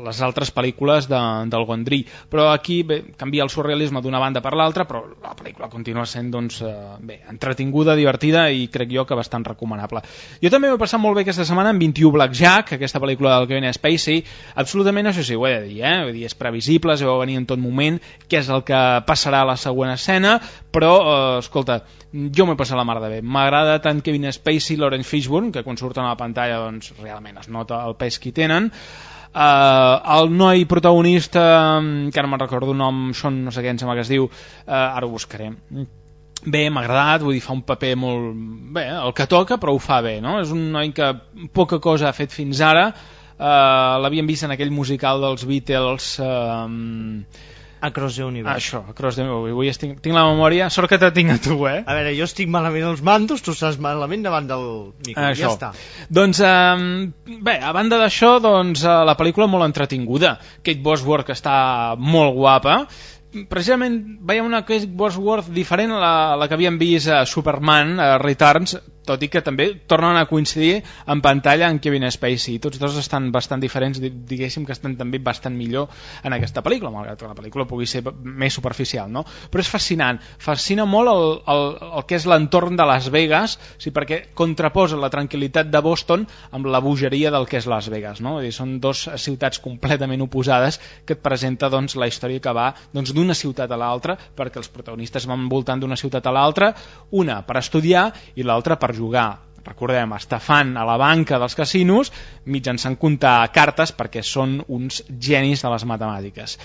les altres pel·lícules de, del Gondry. Però aquí bé, canvia el surrealisme d'una banda per l'altra però la pel·lícula continua sent doncs, eh, bé, entretinguda, divertida i crec jo que bastant recomanable. Jo també m'he passat molt bé aquesta setmana amb 21 Blackjack aquesta pel·lícula del Kevin Spacey. Absolutament això sí, ho he de dir, eh? Vull dir és previsible, es veu venir en tot moment què és el que passarà a la següent escena però, eh, escolta jo m'he passat la mar de bé. M'agrada tant Kevin Spacey i Lawrence Fishburne, que quan surten a la pantalla doncs, realment es nota el pes que tenen. Uh, el noi protagonista, que ara me'n recordo el nom, Sean no sé què em sembla que es diu, uh, ara ho buscaré. Bé, m'ha agradat, vull dir, fa un paper molt... Bé, el que toca, però ho fa bé, no? És un noi que poca cosa ha fet fins ara, uh, l'havíem vist en aquell musical dels Beatles... Uh, Across the Universe. Això, Across the Universe. Avui estic, tinc la memòria, sort que te tinc a tu, eh? A veure, jo estic malament als mandos, tu estàs malament davant del micro, Això. ja està. Doncs, eh, bé, a banda d'això, doncs, eh, la pel·lícula molt entretinguda. Kate Bosworth està molt guapa, precisament veiem una Kate Bosworth diferent a la, a la que havíem vist a Superman, a Returns, tot i que també tornen a coincidir en pantalla amb Kevin Spacey. Tots dos estan bastant diferents, diguéssim que estan també bastant millor en aquesta pel·lícula, malgrat que la pel·lícula pugui ser més superficial, no? Però és fascinant, fascina molt el, el, el que és l'entorn de Las Vegas, sí, perquè contraposa la tranquil·litat de Boston amb la bogeria del que és Las Vegas, no? dir, són dos ciutats completament oposades que et presenta doncs, la història que va doncs, d'una ciutat a l'altra, perquè els protagonistes van voltant d'una ciutat a l'altra, una per estudiar i l'altra per jugar. Recordem, estafant a la banca dels casinos mitjançant comptar cartes perquè són uns genis de les matemàtiques.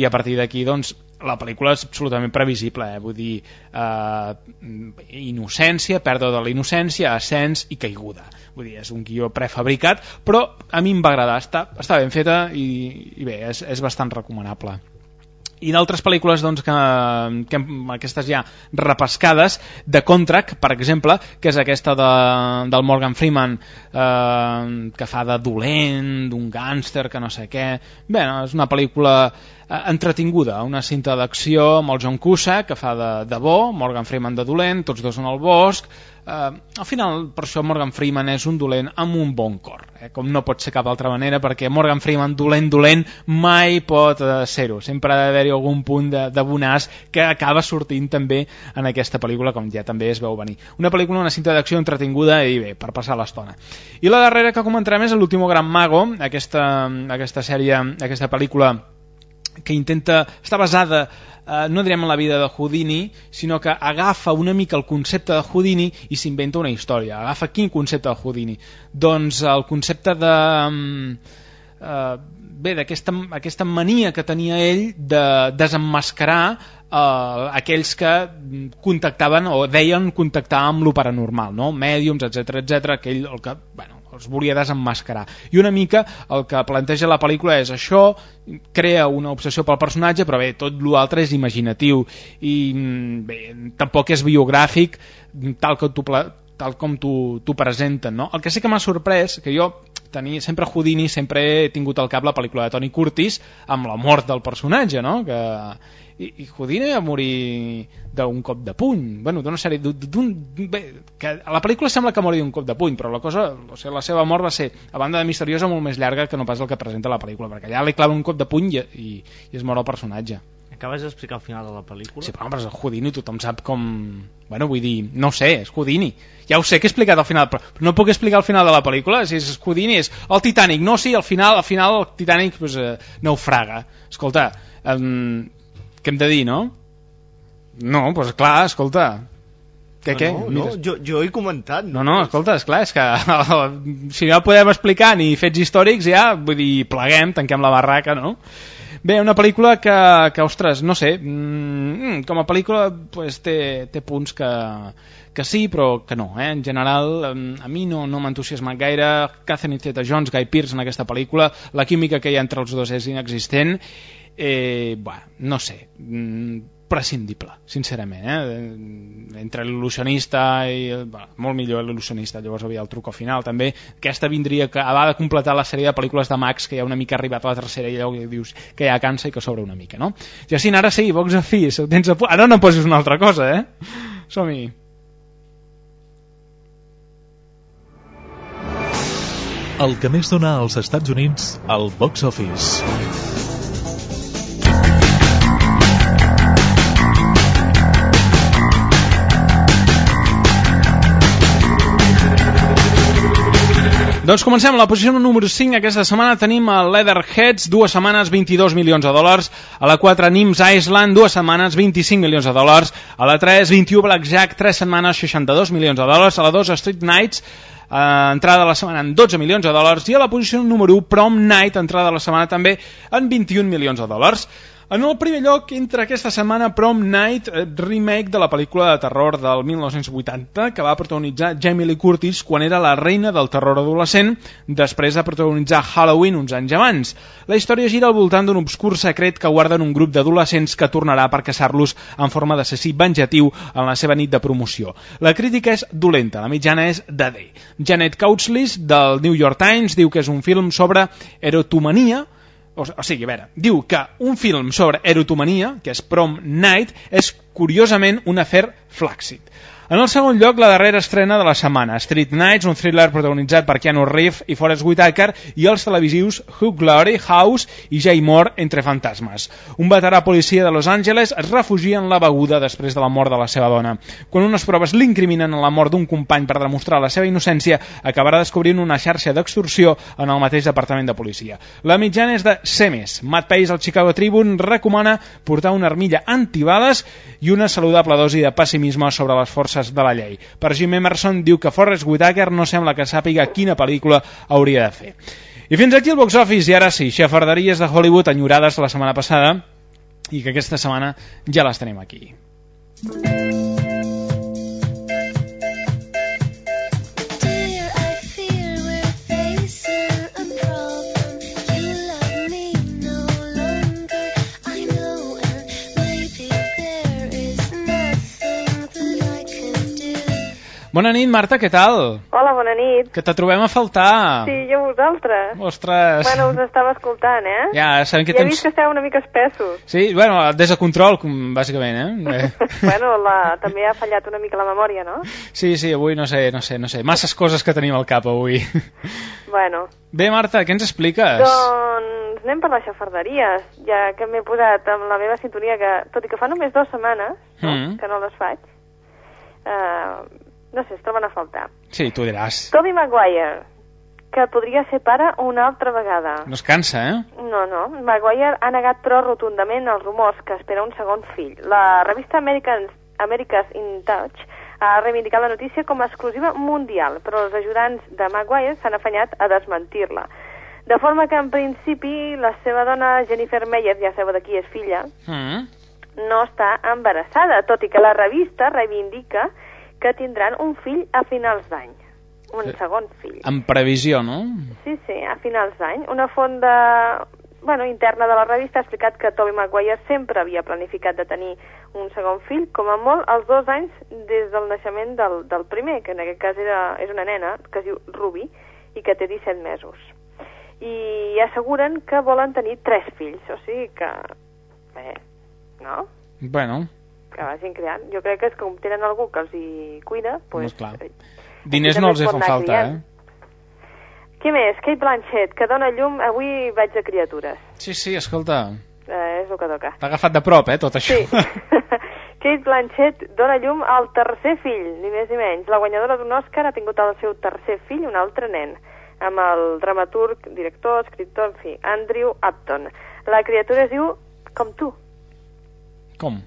I a partir d'aquí doncs la pel·lícula és absolutament previsible eh? vull dir, eh, innocència, pèrdua de la innocència ascens i caiguda. Vull dir, és un guió prefabricat però a mi em va agradar, està, està ben feta i, i bé, és, és bastant recomanable i d'altres pel·lícules doncs, que, que aquestes ja repescades de Contract, per exemple que és aquesta de, del Morgan Freeman eh, que fa de dolent d'un gàngster que no sé què. Bé, és una pel·lícula entretinguda, una cinta d'acció amb el John Cusack que fa de, de bo Morgan Freeman de dolent, tots dos en el bosc. Eh, al final per això Morgan Freeman és un dolent amb un bon cor eh, com no pot ser cap altra manera perquè Morgan Freeman dolent dolent mai pot eh, ser-ho, sempre ha d'haver-hi algun punt de, de bonàs que acaba sortint també en aquesta pel·lícula com ja també es veu venir. Una pel·lícula, una cinta d'acció entretinguda i bé, per passar l'estona. I la darrera que comentarem és l'último gran mago aquesta, aquesta sèrie, aquesta pel·lícula que intenta, està basada eh, no direm en la vida de Houdini, sinó que agafa una mica el concepte de Houdini i s'inventa una història. Agafa quin concepte de Houdini? Doncs el concepte de... Eh, bé, d'aquesta aquesta mania que tenia ell de desemmascarar eh, aquells que contactaven o deien contactar amb lo paranormal, no? mèdiums, etc etc, aquell el que, bueno, els volia desemmascarar. I una mica el que planteja la pel·lícula és això, crea una obsessió pel personatge, però bé, tot l'altre és imaginatiu i bé, tampoc és biogràfic tal que tu tal com t'ho presenten, no? El que sí que m'ha sorprès, que jo tenia sempre Houdini, sempre he tingut al cap la pel·lícula de Tony Curtis amb la mort del personatge, no? Que, i, i Houdini va morir d'un cop de puny bueno, d'una sèrie d'un... Bé, que a la pel·lícula sembla que mori d'un cop de puny però la cosa, o sigui, la seva mort va ser a banda de misteriosa molt més llarga que no pas el que presenta la pel·lícula perquè allà li clava un cop de puny i, i, i es mor el personatge Acabes d'explicar el final de la pel·lícula? Sí, però, però és Houdini, tothom sap com... Bueno, vull dir, no sé, és Houdini. Ja ho sé que he explicat al final, però no puc explicar el final de la pel·lícula. Si és Houdini, és el Titanic. No, sí, al final, al final el Titanic pues, eh, naufraga. Escolta, um, què hem de dir, no? No, doncs pues, clar, escolta, què, què? No, no, jo, jo he comentat. No, no, escolta, és clar, és que (laughs) si no podem explicar ni fets històrics ja, vull dir, pleguem, tanquem la barraca, no? Bé, una pel·lícula que, que ostres, no sé, mm, com a pel·lícula pues, té, té punts que, que sí, però que no. Eh? En general, a mi no, no m'ha entusiasmat gaire. Catherine Zeta-Jones, Guy Pearce en aquesta pel·lícula, la química que hi ha entre els dos és inexistent. Eh, bueno, no sé, mm, prescindible, sincerament. Eh? Entre l'il·lusionista i... Bueno, molt millor l'il·lusionista, llavors havia el truc al final. També aquesta vindria que ha de completar la sèrie de pel·lícules de Max, que ja una mica arribat a la tercera i allò dius que ja cansa i que sobra una mica, no? Jacint, ara sí, Box Office, tens a... ara no posis una altra cosa, eh? Som-hi. El que més dona als Estats Units, el Box Office. Doncs comencem. La posició número 5 aquesta setmana tenim a Leatherheads, dues setmanes, 22 milions de dòlars. A la 4, Nims Island, dues setmanes, 25 milions de dòlars. A la 3, 21 Blackjack, tres setmanes, 62 milions de dòlars. A la 2, Street Nights, eh, entrada de la setmana en 12 milions de dòlars. I a la posició número 1, Prom Night, entrada de la setmana també en 21 milions de dòlars. En el primer lloc entra aquesta setmana Prom Night, eh, remake de la pel·lícula de terror del 1980 que va protagonitzar Jamie Lee Curtis quan era la reina del terror adolescent després de protagonitzar Halloween uns anys abans. La història gira al voltant d'un obscur secret que guarden un grup d'adolescents que tornarà per caçar-los en forma d'assassí venjatiu en la seva nit de promoció. La crítica és dolenta, la mitjana és de D. Janet Couchlis del New York Times diu que és un film sobre erotomania o, o sigui, a veure, diu que un film sobre erotomania, que és Prom Night, és curiosament un afer flàccid. En el segon lloc, la darrera estrena de la setmana, Street Nights, un thriller protagonitzat per Keanu Reeves i Forrest Whitaker i els televisius Hugh Glory, House i Jay Moore, entre fantasmes. Un veterà policia de Los Angeles es refugia en la beguda després de la mort de la seva dona. Quan unes proves l'incriminen en la mort d'un company per demostrar la seva innocència, acabarà descobrint una xarxa d'extorsió en el mateix departament de policia. La mitjana és de CMS. Matt Pace, al Chicago Tribune, recomana portar una armilla antibales i una saludable dosi de pessimisme sobre les forces de la llei. Per Jim Emerson diu que Forrest Whitaker no sembla que sàpiga quina pel·lícula hauria de fer. I fins aquí el box office, i ara sí, xafarderies de Hollywood enyorades la setmana passada i que aquesta setmana ja les tenim aquí. Dear, Bona nit, Marta, què tal? Hola, bona nit. Que te trobem a faltar. Sí, jo vosaltres. Ostres. Bueno, us estava escoltant, eh? Ja, sabem que he tens... vist que esteu una mica espessos. Sí, bueno, des de control, bàsicament, eh? (laughs) eh? bueno, la, també ha fallat una mica la memòria, no? Sí, sí, avui no sé, no sé, no sé. Masses coses que tenim al cap avui. (laughs) Bueno, Bé, Marta, què ens expliques? doncs anem per les xafarderies, ja que m'he posat amb la meva sintonia, que tot i que fa només dues setmanes no? Mm. que no les faig, eh, no sé, es troben a faltar. Sí, tu diràs. Tobey Maguire, que podria ser pare una altra vegada. No es cansa, eh? No, no. Maguire ha negat però rotundament els rumors que espera un segon fill. La revista Americans, America's in Touch ha reivindicat la notícia com a exclusiva mundial, però els ajudants de Maguire s'han afanyat a desmentir-la. De forma que, en principi, la seva dona Jennifer Meyer, ja sabeu de qui és filla, Mm. no està embarassada, tot i que la revista reivindica que tindran un fill a finals d'any. Un segon fill. En previsió, no? Sí, sí, a finals d'any. Una font de bueno, interna de la revista ha explicat que Tobey Maguire sempre havia planificat de tenir un segon fill, com a molt als dos anys des del naixement del, del primer, que en aquest cas era, és una nena que es diu Ruby i que té 17 mesos. I asseguren que volen tenir tres fills, o sigui que... Bé, no? Bueno, Que vagin creant. Jo crec que és com tenen algú que els hi cuida, doncs doncs... clar. Diners no els hi fan falta, eh? Què més? Kate Blanchett, que dona llum... Avui vaig a criatures. Sí, sí, escolta, Eh, és el que toca. t'ha agafat de prop, eh, tot això. Sí. (laughs) Kate Blanchett dona llum al tercer fill, ni més ni menys. La guanyadora d'un Òscar ha tingut el seu tercer fill, un altre nen, amb el dramaturg, director, escriptor, en fi, Andrew Upton. La criatura es diu com tu, Com?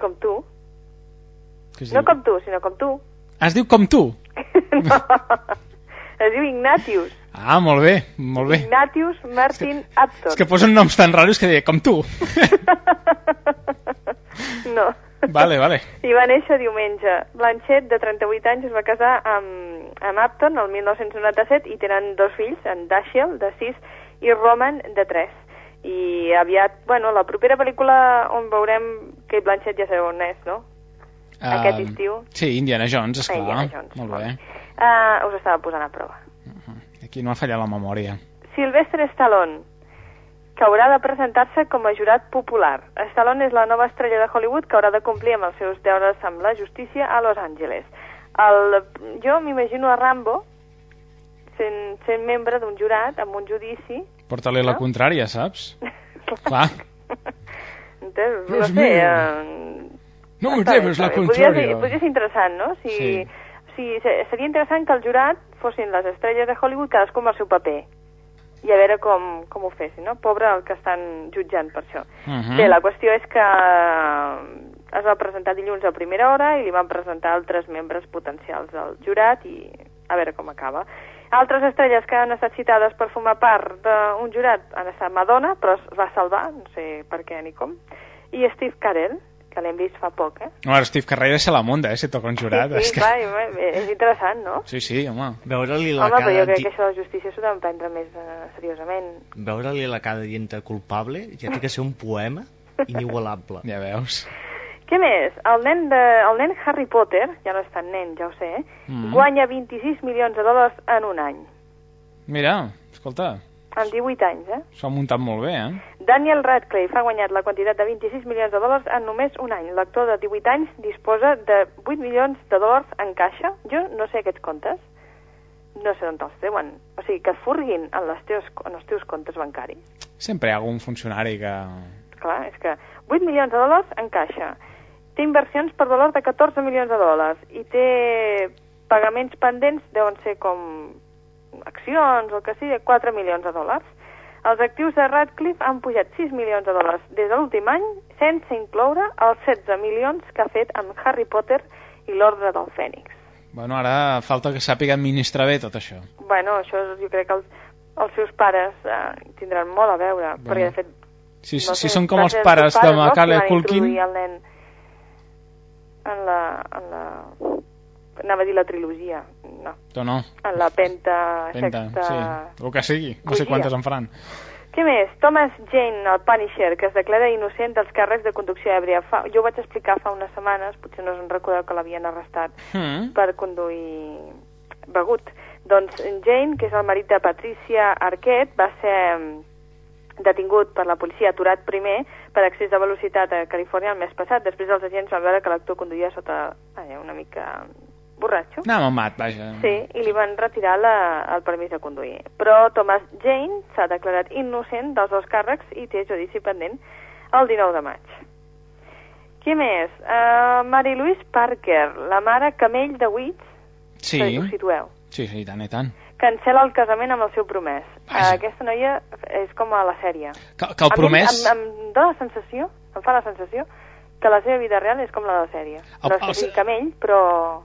Com tu. Que es No com tu, sinó com tu. Es diu com tu? (laughs) Es diu Ignatius. Ah, molt bé, molt bé. Ignatius Martin Upton. És que posen noms tan raros que deia, com tu. (laughs) No. Vale, vale. I va néixer diumenge. Blanchett, de 38 anys, es va casar amb, amb Upton el 1997 i tenen dos fills, en Dashiell, de 6, i Roman, de 3. I aviat, bueno, la propera pel·lícula on veurem que Blanchett ja sabeu on és, no? Aquest Ah, estiu. Sí, Indiana Jones, esclar. Indiana Jones, molt bé. Uh, us estava posant a prova. Aquí no ha fallat la memòria. Sylvester Stallone, que haurà de presentar-se com a jurat popular. Stallone és la nova estrella de Hollywood que haurà de complir amb els seus deures amb la justícia a Los Angeles. El, jo m'imagino a Rambo sent, sent membre d'un jurat amb un judici Porta-li la No? contrària, saps? (laughs) Clar. (laughs) Entonces, No no sé... Eh, No lleves està la bé. Podria contrària. ser, podria ser interessant, no? Si, Sí. si, se- seria interessant que el jurat fossin les estrelles de Hollywood, cadascú amb el seu paper. I a veure com, com ho fessin, no? Pobre el que estan jutjant per això. Mhm. Bé, la qüestió és que eh, es va presentar dilluns a primera hora i li van presentar altres membres potencials del jurat i a veure com acaba. Altres estrelles que han estat citades per formar part d'un jurat han estat Madonna, però es va salvar, no sé per què ni com, i Steve Carell, que l'hem vist fa poc, eh? No, ara Steve Carrera se la munta, eh, si toca un jurat. sí, és sí, que... clar, i, bé, és interessant, no? Sí, sí, home. Veure-li la Home, però cara... jo crec que això de la justícia s'ho deuen prendre més eh, seriosament. Veure-li la cara dient culpable ja té que ser un poema inigualable. Ja veus. Què més? El nen, de, el nen Harry Potter, ja no és tan nen, ja ho sé, eh? Mm. guanya 26 milions de dòlars en un any, Mira, escolta, amb 18 anys, eh? s'ho ha muntat molt bé, eh? Daniel Radcliffe ha guanyat la quantitat de 26 milions de dòlars en només un any. L'actor de 18 anys disposa de 8 milions de dòlars en caixa. Jo no sé aquests comptes. No sé on els treuen. O sigui, que furguin en, les teus, en els teus comptes bancaris. Sempre hi ha algun funcionari que... Clar, és que 8 milions de dòlars en caixa. Té inversions per valor de 14 milions de dòlars i té pagaments pendents, deuen ser com accions o que sigui, de 4 milions de dòlars. Els actius de Radcliffe han pujat 6 milions de dòlars des de l'últim any, sense incloure els 16 milions que ha fet amb Harry Potter i l'Ordre del Fènix. Bueno, ara falta que sàpiga administrar bé tot això. Bueno, això jo crec que els, els seus pares eh, tindran molt a veure, Bueno. perquè de fet Si, no si sé, són com els pares seus de Macaulay Culkin... el nen en la, en la... Anava a dir la trilogia, no. O no? En la penta, Penta, sexta... sí, el que sigui. No sé quantes en faran. Què més? Thomas Jane, el Punisher, que es declara innocent dels càrrecs de conducció èbria. Fa, jo ho vaig explicar fa unes setmanes, potser no us en recordeu que l'havien arrestat Mm. per conduir begut. Doncs Jane, que és el marit de Patricia Arquette, va ser mm, detingut per la policia, aturat primer per excés de velocitat a Califòrnia el mes passat. Després els agents van veure que l'actor conduïa sota eh, una mica borratxo. Anar mamat, vaja. Sí, i li van retirar la, el permís de conduir. Però Thomas Jane s'ha declarat innocent dels dos càrrecs i té judici pendent el 19 de maig. Qui més? Uh, Mary Louise Parker, la mare camell de Wits, Sí, us situeu, sí, sí, i tant, i tant. cancela el casament amb el seu promès. Uh, Vaja. aquesta noia és com a la sèrie. Que, que el A mi promès... Em, em, em dóna la sensació, em fa la sensació, que la seva vida real és com la de la sèrie. El- No el sé si se- camell, però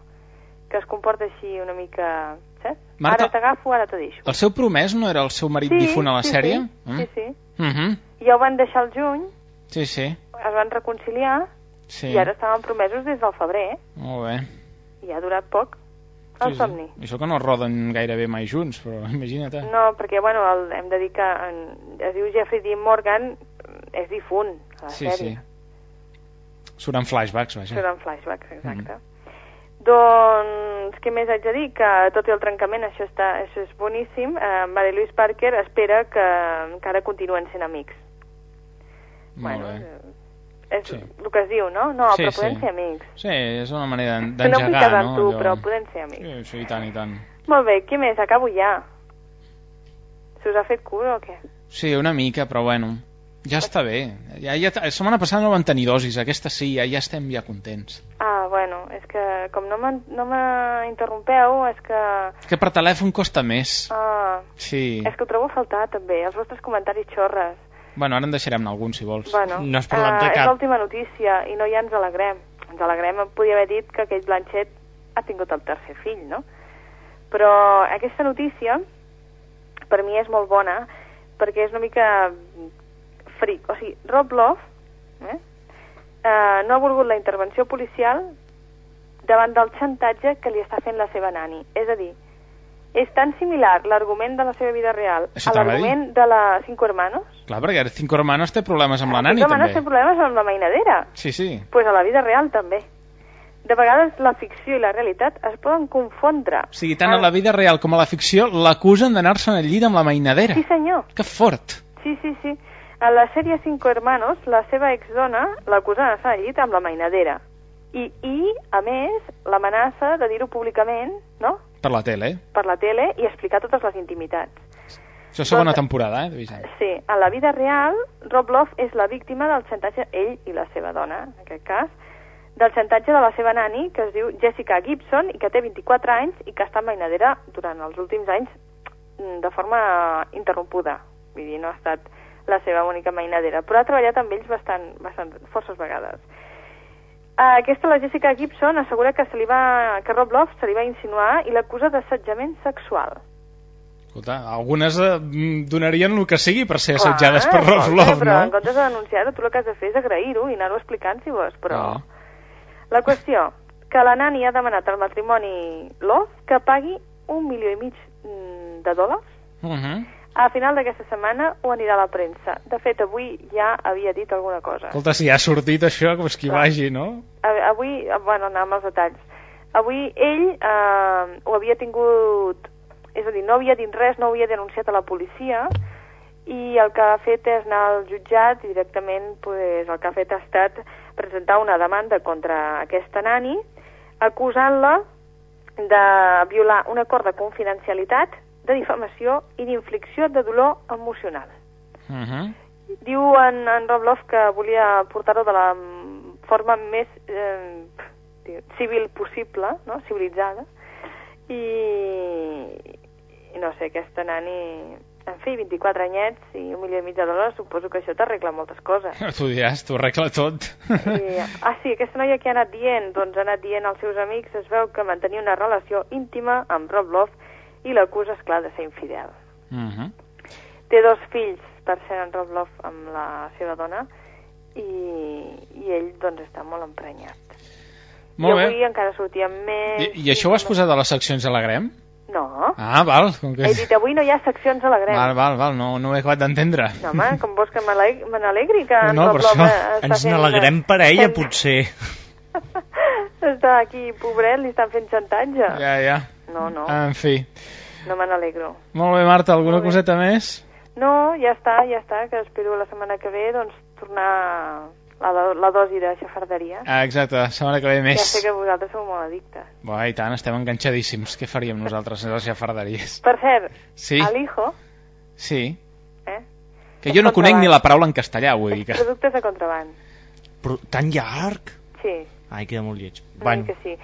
que es comporta així una mica... Saps? Marta- Ara t'agafo, ara te deixo. El seu promès no era el seu marit Sí, difunt a la sí, sèrie? sí, sí, sí. Mhm. Ja ho van deixar al juny, sí, sí, es van reconciliar sí. i ara estaven promesos des del febrer Molt bé. i ha durat poc. El Sí, somni. I això que no roden gairebé mai junts, però imagina't. No, perquè, bueno, el, hem de dir que en, es diu Jeffrey Dean Morgan, és difunt a la Sí, sèrie. sí. Suren flashbacks, vaja. Són en flashbacks, exacte. Doncs, què més haig de dir? Que tot i el trencament, això, està, això és boníssim, eh, Mary Louise Parker espera que encara continuen sent amics. Molt bueno, bé. És sí. el que es diu, no? No, Sí, però podem sí. ser amics. Sí, és una manera d'en- Que no d'engegar, casar amb no? tu, Allò- però podem ser amics. Sí, sí, i tant, i tant. Molt bé, què més? Acabo ja. Se us ha fet cul o què? Sí, una mica, però bueno, ja està bé. Ja, ja, la setmana passada no van tenir dosis, aquesta sí, ja, ja estem ja contents. Ah, bueno, és que com no m'en- no m'interrompeu, és que... És que per telèfon costa més. Ah, Sí. és que ho trobo a faltar també, els vostres comentaris xorres. Bueno, ara en deixarem algun, si vols. Bueno, No has parlat de eh, És cap. l'última notícia i no ja ens alegrem. Ens alegrem, em podia haver dit que aquell Blanchet ha tingut el tercer fill, no? Però aquesta notícia per mi és molt bona perquè és una mica fric. O sigui, Rob Love eh, eh, no ha volgut la intervenció policial davant del xantatge que li està fent la seva nani. És a dir, és tan similar l'argument de la seva vida real Això a l'argument de la Cinco Hermanos. Clar, perquè Cinco Hermanos té problemes amb la nani, Cinco Hermanos també. té problemes amb la mainadera. Sí, sí. pues a la vida real també. De vegades la ficció i la realitat es poden confondre. O sigui, tant a la vida real com a la ficció l'acusen d'anar-se'n al llit amb la mainadera. Sí, senyor. Que fort. Sí, sí, sí. A la sèrie Cinco Hermanos, la seva exdona l'acusa d'anar al llit amb la mainadera. I, i a més, l'amenaça de dir-ho públicament, no?, Per la tele, per la tele i explicar totes les intimitats. Això és segona Doncs- temporada, eh? d'avisar. Sí, a la vida real, Rob Love és la víctima del xantatge, ell i la seva dona, en aquest cas, del xantatge de la seva nani, que es diu Jessica Gibson, i que té 24 anys i que està en mainadera durant els últims anys mm, de forma interrompuda. Vull dir, no ha estat la seva única mainadera, però ha treballat amb ells bastant, bastant forces vegades. Uh, aquesta, la Jessica Gibson, assegura que, se li va, que Rob Love se li va insinuar i l'acusa d'assetjament sexual. Escolta, algunes eh, mm, donarien el que sigui per ser Clar, assetjades per Ross escolta, Love, però no? en comptes de denunciar-ho, tu el que has de fer és agrair-ho i anar-ho explicant si vols, però... Ah. La qüestió, que la nani ha demanat al matrimoni Love que pagui un milió i mig mm, de dòlars. Uh -huh. A final d'aquesta setmana ho anirà a la premsa. De fet, avui ja havia dit alguna cosa. Escolta, si ha sortit això, doncs qui Clar. vagi, no? Avui, bueno, anar amb els detalls. Avui ell eh, ho havia tingut... És a dir, no havia dit res, no havia denunciat a la policia i el que ha fet és anar al jutjat i directament pues, el que ha fet ha estat presentar una demanda contra aquesta nani acusant-la de violar un acord de confidencialitat, de difamació i d'inflicció de dolor emocional. Uh -huh. Diu en, en Rob Love que volia portar-ho de la forma més eh, civil possible, no? civilitzada, i, i no sé, aquesta nani, en fi, 24 anyets i un milió i mig de dòlars, suposo que això t'arregla moltes coses. (laughs) Tu diràs, t'ho arregla tot. I, ah, sí, aquesta noia que ha anat dient, doncs ha anat dient als seus amics, es veu que mantenia una relació íntima amb Rob Love i l'acusa, esclar, de ser infidel. Uh -huh. Té dos fills, per ser en Rob Love, amb la seva dona, i, i ell, doncs, està molt emprenyat. Molt I avui bé. encara sortia més... I, I això ho has posat a les seccions a la Grem? No. Ah, val. Com que... He dit, avui no hi ha seccions a la Grem. Val, val, val, no, no ho he acabat d'entendre. No, home, com vols que me n'alegri que en No, Rob per això. Ens fent- n'alegrem per ella, fent- potser. (laughs) Està aquí, pobret, li estan fent xantatge. Ja, ja. No, no, En fi. no me n'alegro. Molt bé, Marta, alguna bé. coseta més? No, ja està, ja està, que espero la setmana que ve, doncs, tornar la, do- la dosi de xafarderia. Ah, exacte, la setmana que ve més. Ja sé que vosaltres sou molt addictes. Buah, i tant, estem enganxadíssims. Què faríem nosaltres a les jafarderies? Per cert, Sí, a l'hijo, sí. eh, Que jo no conec ni la paraula en castellà, vull dir que... productes de contraband. Però tan llarg? Sí, Ai, queda molt lleig. una Bueno, mica sí.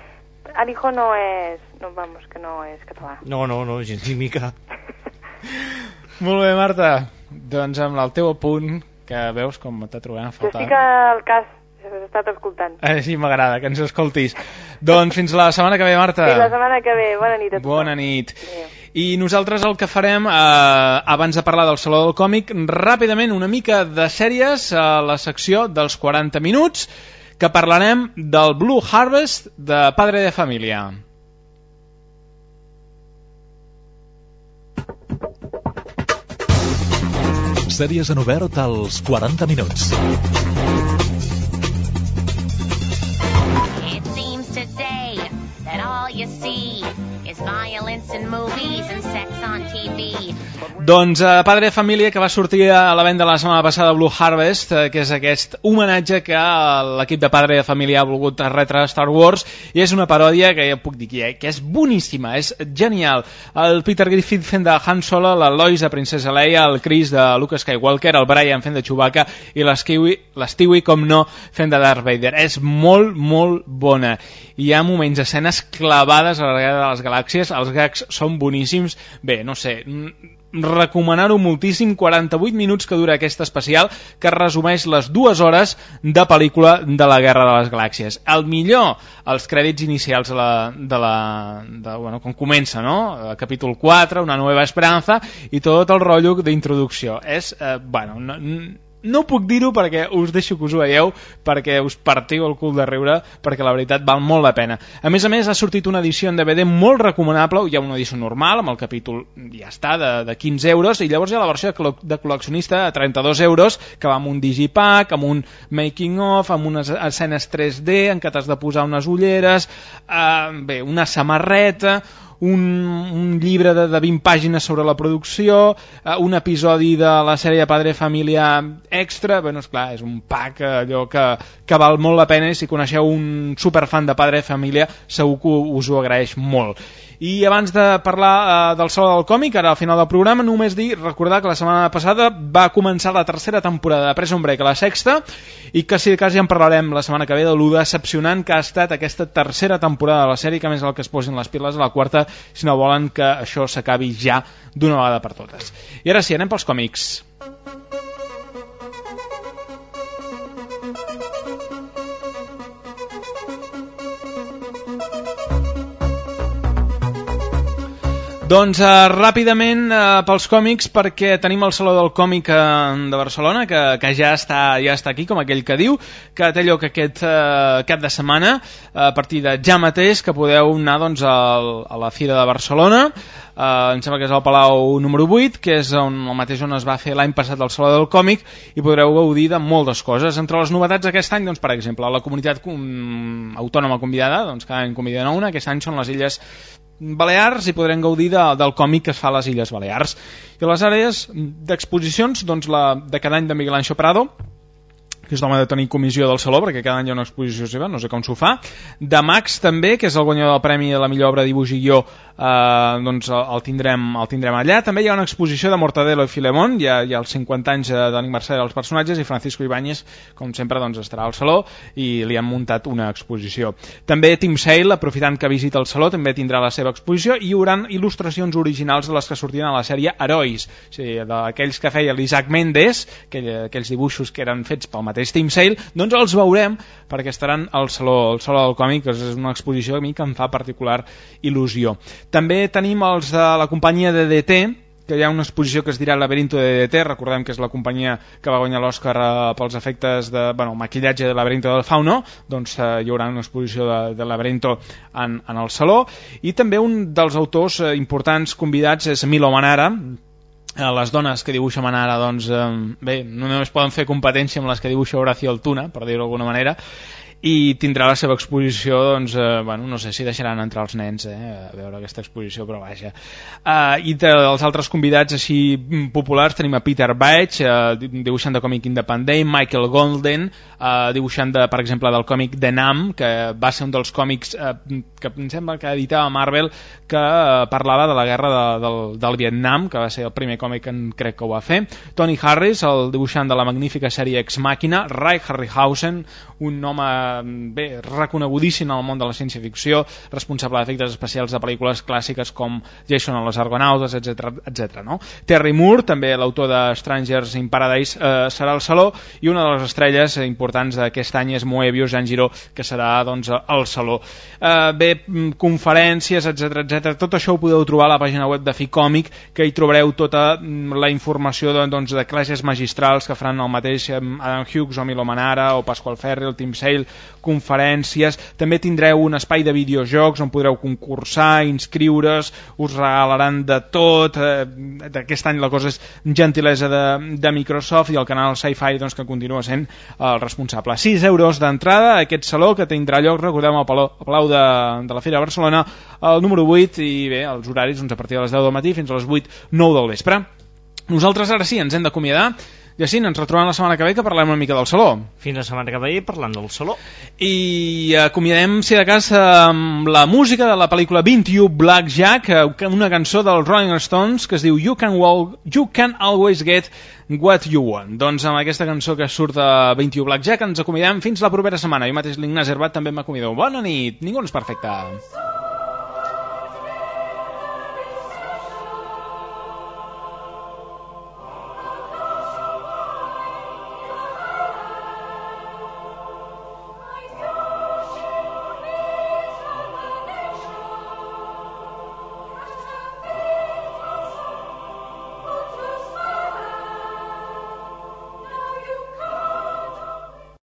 Alijo no és... No, vamos, que no és català. no, no, no, gens ni mica. (laughs) Molt bé, Marta. Doncs amb el teu apunt, que veus com t'ha trobat a Jo faltar. estic al cas, has estat escoltant. Eh, sí, m'agrada, que ens escoltis. doncs fins la setmana que ve, Marta. Fins la setmana que ve. Bona nit a tothom. Bona nit. I nosaltres el que farem, eh, abans de parlar del Saló del Còmic, ràpidament una mica de sèries a la secció dels 40 minuts, que parlarem del Blue Harvest de Padre de Família. Sèries en obert als 40 minuts. It seems today that all you see is violence in movies and doncs eh, Padre de Família, que va sortir a la venda la setmana passada Blue Harvest, eh, que és aquest homenatge que eh, l'equip de Padre de Família ha volgut retre a Star Wars, i és una paròdia que ja puc dir que, que és boníssima, és genial. El Peter Griffith fent de Han Solo, la Lois de Princesa Leia, el Chris de Luke Skywalker, el Brian fent de Chewbacca i l'Stewie, com no, fent de Darth Vader. És molt, molt bona. Hi ha moments, escenes clavades a la guerra de les galàxies, els gags són boníssims. Bé, no sé, recomanar-ho moltíssim 48 minuts que dura aquest especial que resumeix les dues hores de pel·lícula de la Guerra de les Galàxies el millor, els crèdits inicials de la, de la, de, bueno, com comença no? El capítol 4, una nova esperança i tot el rotllo d'introducció és, eh, bueno, no, no puc dir-ho perquè us deixo que us ho veieu perquè us partiu el cul de riure perquè la veritat val molt la pena. A més a més ha sortit una edició en DVD molt recomanable hi ha una edició normal amb el capítol ja està de, de 15 euros i llavors hi ha la versió de, de col·leccionista a 32 euros que va amb un digipack amb un making of, amb unes escenes 3D en què t'has de posar unes ulleres eh, bé, una samarreta un, un llibre de, de 20 pàgines sobre la producció, eh, un episodi de la sèrie Padre Família extra, bueno, esclar, és un pack eh, allò que, que val molt la pena i si coneixeu un superfan de Padre Família segur que us ho agraeix molt. I abans de parlar eh, del Saló del Còmic, ara al final del programa, només dir, recordar que la setmana passada va començar la tercera temporada de Prison Break, la sexta, i que si de cas ja en parlarem la setmana que ve de lo decepcionant que ha estat aquesta tercera temporada de la sèrie, que més el que es posin les piles a la quarta, si no volen que això s'acabi ja d'una vegada per totes. I ara sí, anem pels còmics. Doncs uh, ràpidament uh, pels còmics perquè tenim el Saló del Còmic uh, de Barcelona que, que ja, està, ja està aquí com aquell que diu que té lloc aquest uh, cap de setmana uh, a partir de ja mateix que podeu anar doncs, al, a la Fira de Barcelona Uh, em sembla que és el Palau número 8, que és on, el mateix on es va fer l'any passat el Saló del Còmic, i podreu gaudir de moltes coses. Entre les novetats d'aquest any, doncs, per exemple, la comunitat um, autònoma convidada, doncs cada any conviden a una, aquest any són les Illes Balears i podrem gaudir de, del còmic que es fa a les Illes Balears. I les àrees d'exposicions, doncs la de cada any de Miguel Anxo Prado, que és l'home de tenir comissió del Saló, perquè cada any hi ha una exposició seva, no sé com s'ho fa. De Max també, que és el guanyador del Premi de la millor obra de dibuix i guió, eh, doncs el tindrem, el tindrem allà. També hi ha una exposició de Mortadelo i Filemón, hi ha, hi ha els 50 anys de l'aniversari dels personatges, i Francisco Ibáñez, com sempre, doncs, estarà al Saló i li han muntat una exposició. També Tim Sale, aprofitant que visita el Saló, també tindrà la seva exposició i hi haurà il·lustracions originals de les que sortien a la sèrie Herois, o sigui, d'aquells que feia l'Isaac Mendes, aquell, aquells dibuixos que eren fets pel mateix Steam Sale, doncs els veurem perquè estaran al Saló, al Saló del Còmic, que és una exposició a mi que em fa particular il·lusió. També tenim els de la companyia de DT, que hi ha una exposició que es dirà Laberinto de DT, recordem que és la companyia que va guanyar l'Oscar eh, pels efectes de bueno, maquillatge de Laberinto del Fauno, doncs eh, hi haurà una exposició de, de Laberinto en, en el Saló, i també un dels autors eh, importants convidats és Milo Manara, eh, les dones que dibuixa Manara doncs, eh, bé, no només poden fer competència amb les que dibuixa Horacio Altuna, per dir-ho d'alguna manera, i tindrà la seva exposició doncs, eh, bueno, no sé si deixaran entrar els nens eh, a veure aquesta exposició però vaja. Uh, i dels altres convidats així populars tenim a Peter Baich uh, dibuixant de còmic independent Michael Golden uh, dibuixant de, per exemple del còmic de Nam que va ser un dels còmics uh, que em sembla que editava Marvel que uh, parlava de la guerra de, del, del Vietnam que va ser el primer còmic que crec que ho va fer. Tony Harris, el dibuixant de la magnífica sèrie Ex Machina. Ray Harryhausen un home bé, reconegudíssim en el món de la ciència-ficció, responsable d'efectes especials de pel·lícules clàssiques com Jason a les Argonautes, etc etc. no? Terry Moore, també l'autor de Strangers in Paradise, eh, serà al Saló, i una de les estrelles importants d'aquest any és Moebius Jean Giró, que serà doncs, al Saló. Eh, bé, mm, conferències, etc etc. tot això ho podeu trobar a la pàgina web de Ficòmic, que hi trobareu tota mm, la informació de, doncs, de classes magistrals que faran el mateix Adam Hughes o Milo Manara o Pasqual Ferri, el Tim Sale, conferències, també tindreu un espai de videojocs on podreu concursar, inscriure's, us regalaran de tot, eh, d'aquest any la cosa és gentilesa de, de Microsoft i el canal Sci-Fi doncs, que continua sent el responsable. 6 euros d'entrada a aquest saló que tindrà lloc, recordem, al Palau, al Palau de, de la Fira de Barcelona, el número 8 i bé, els horaris doncs, a partir de les 10 del matí fins a les 8, 9 del vespre. Nosaltres ara sí, ens hem d'acomiadar. Jacint, ens retrobem la setmana que ve que parlem una mica del Saló. Fins la setmana que ve parlant del Saló. I acomiadem, si de cas, amb la música de la pel·lícula 21 Blackjack, eh, una cançó dels Rolling Stones que es diu You Can, Walk, you can Always Get What You Want. Doncs amb aquesta cançó que surt a 21 Blackjack ens acomiadem fins la propera setmana. Jo mateix l'Ignasi Herbat també m'acomiadeu. Bona nit, ningú no és perfecte.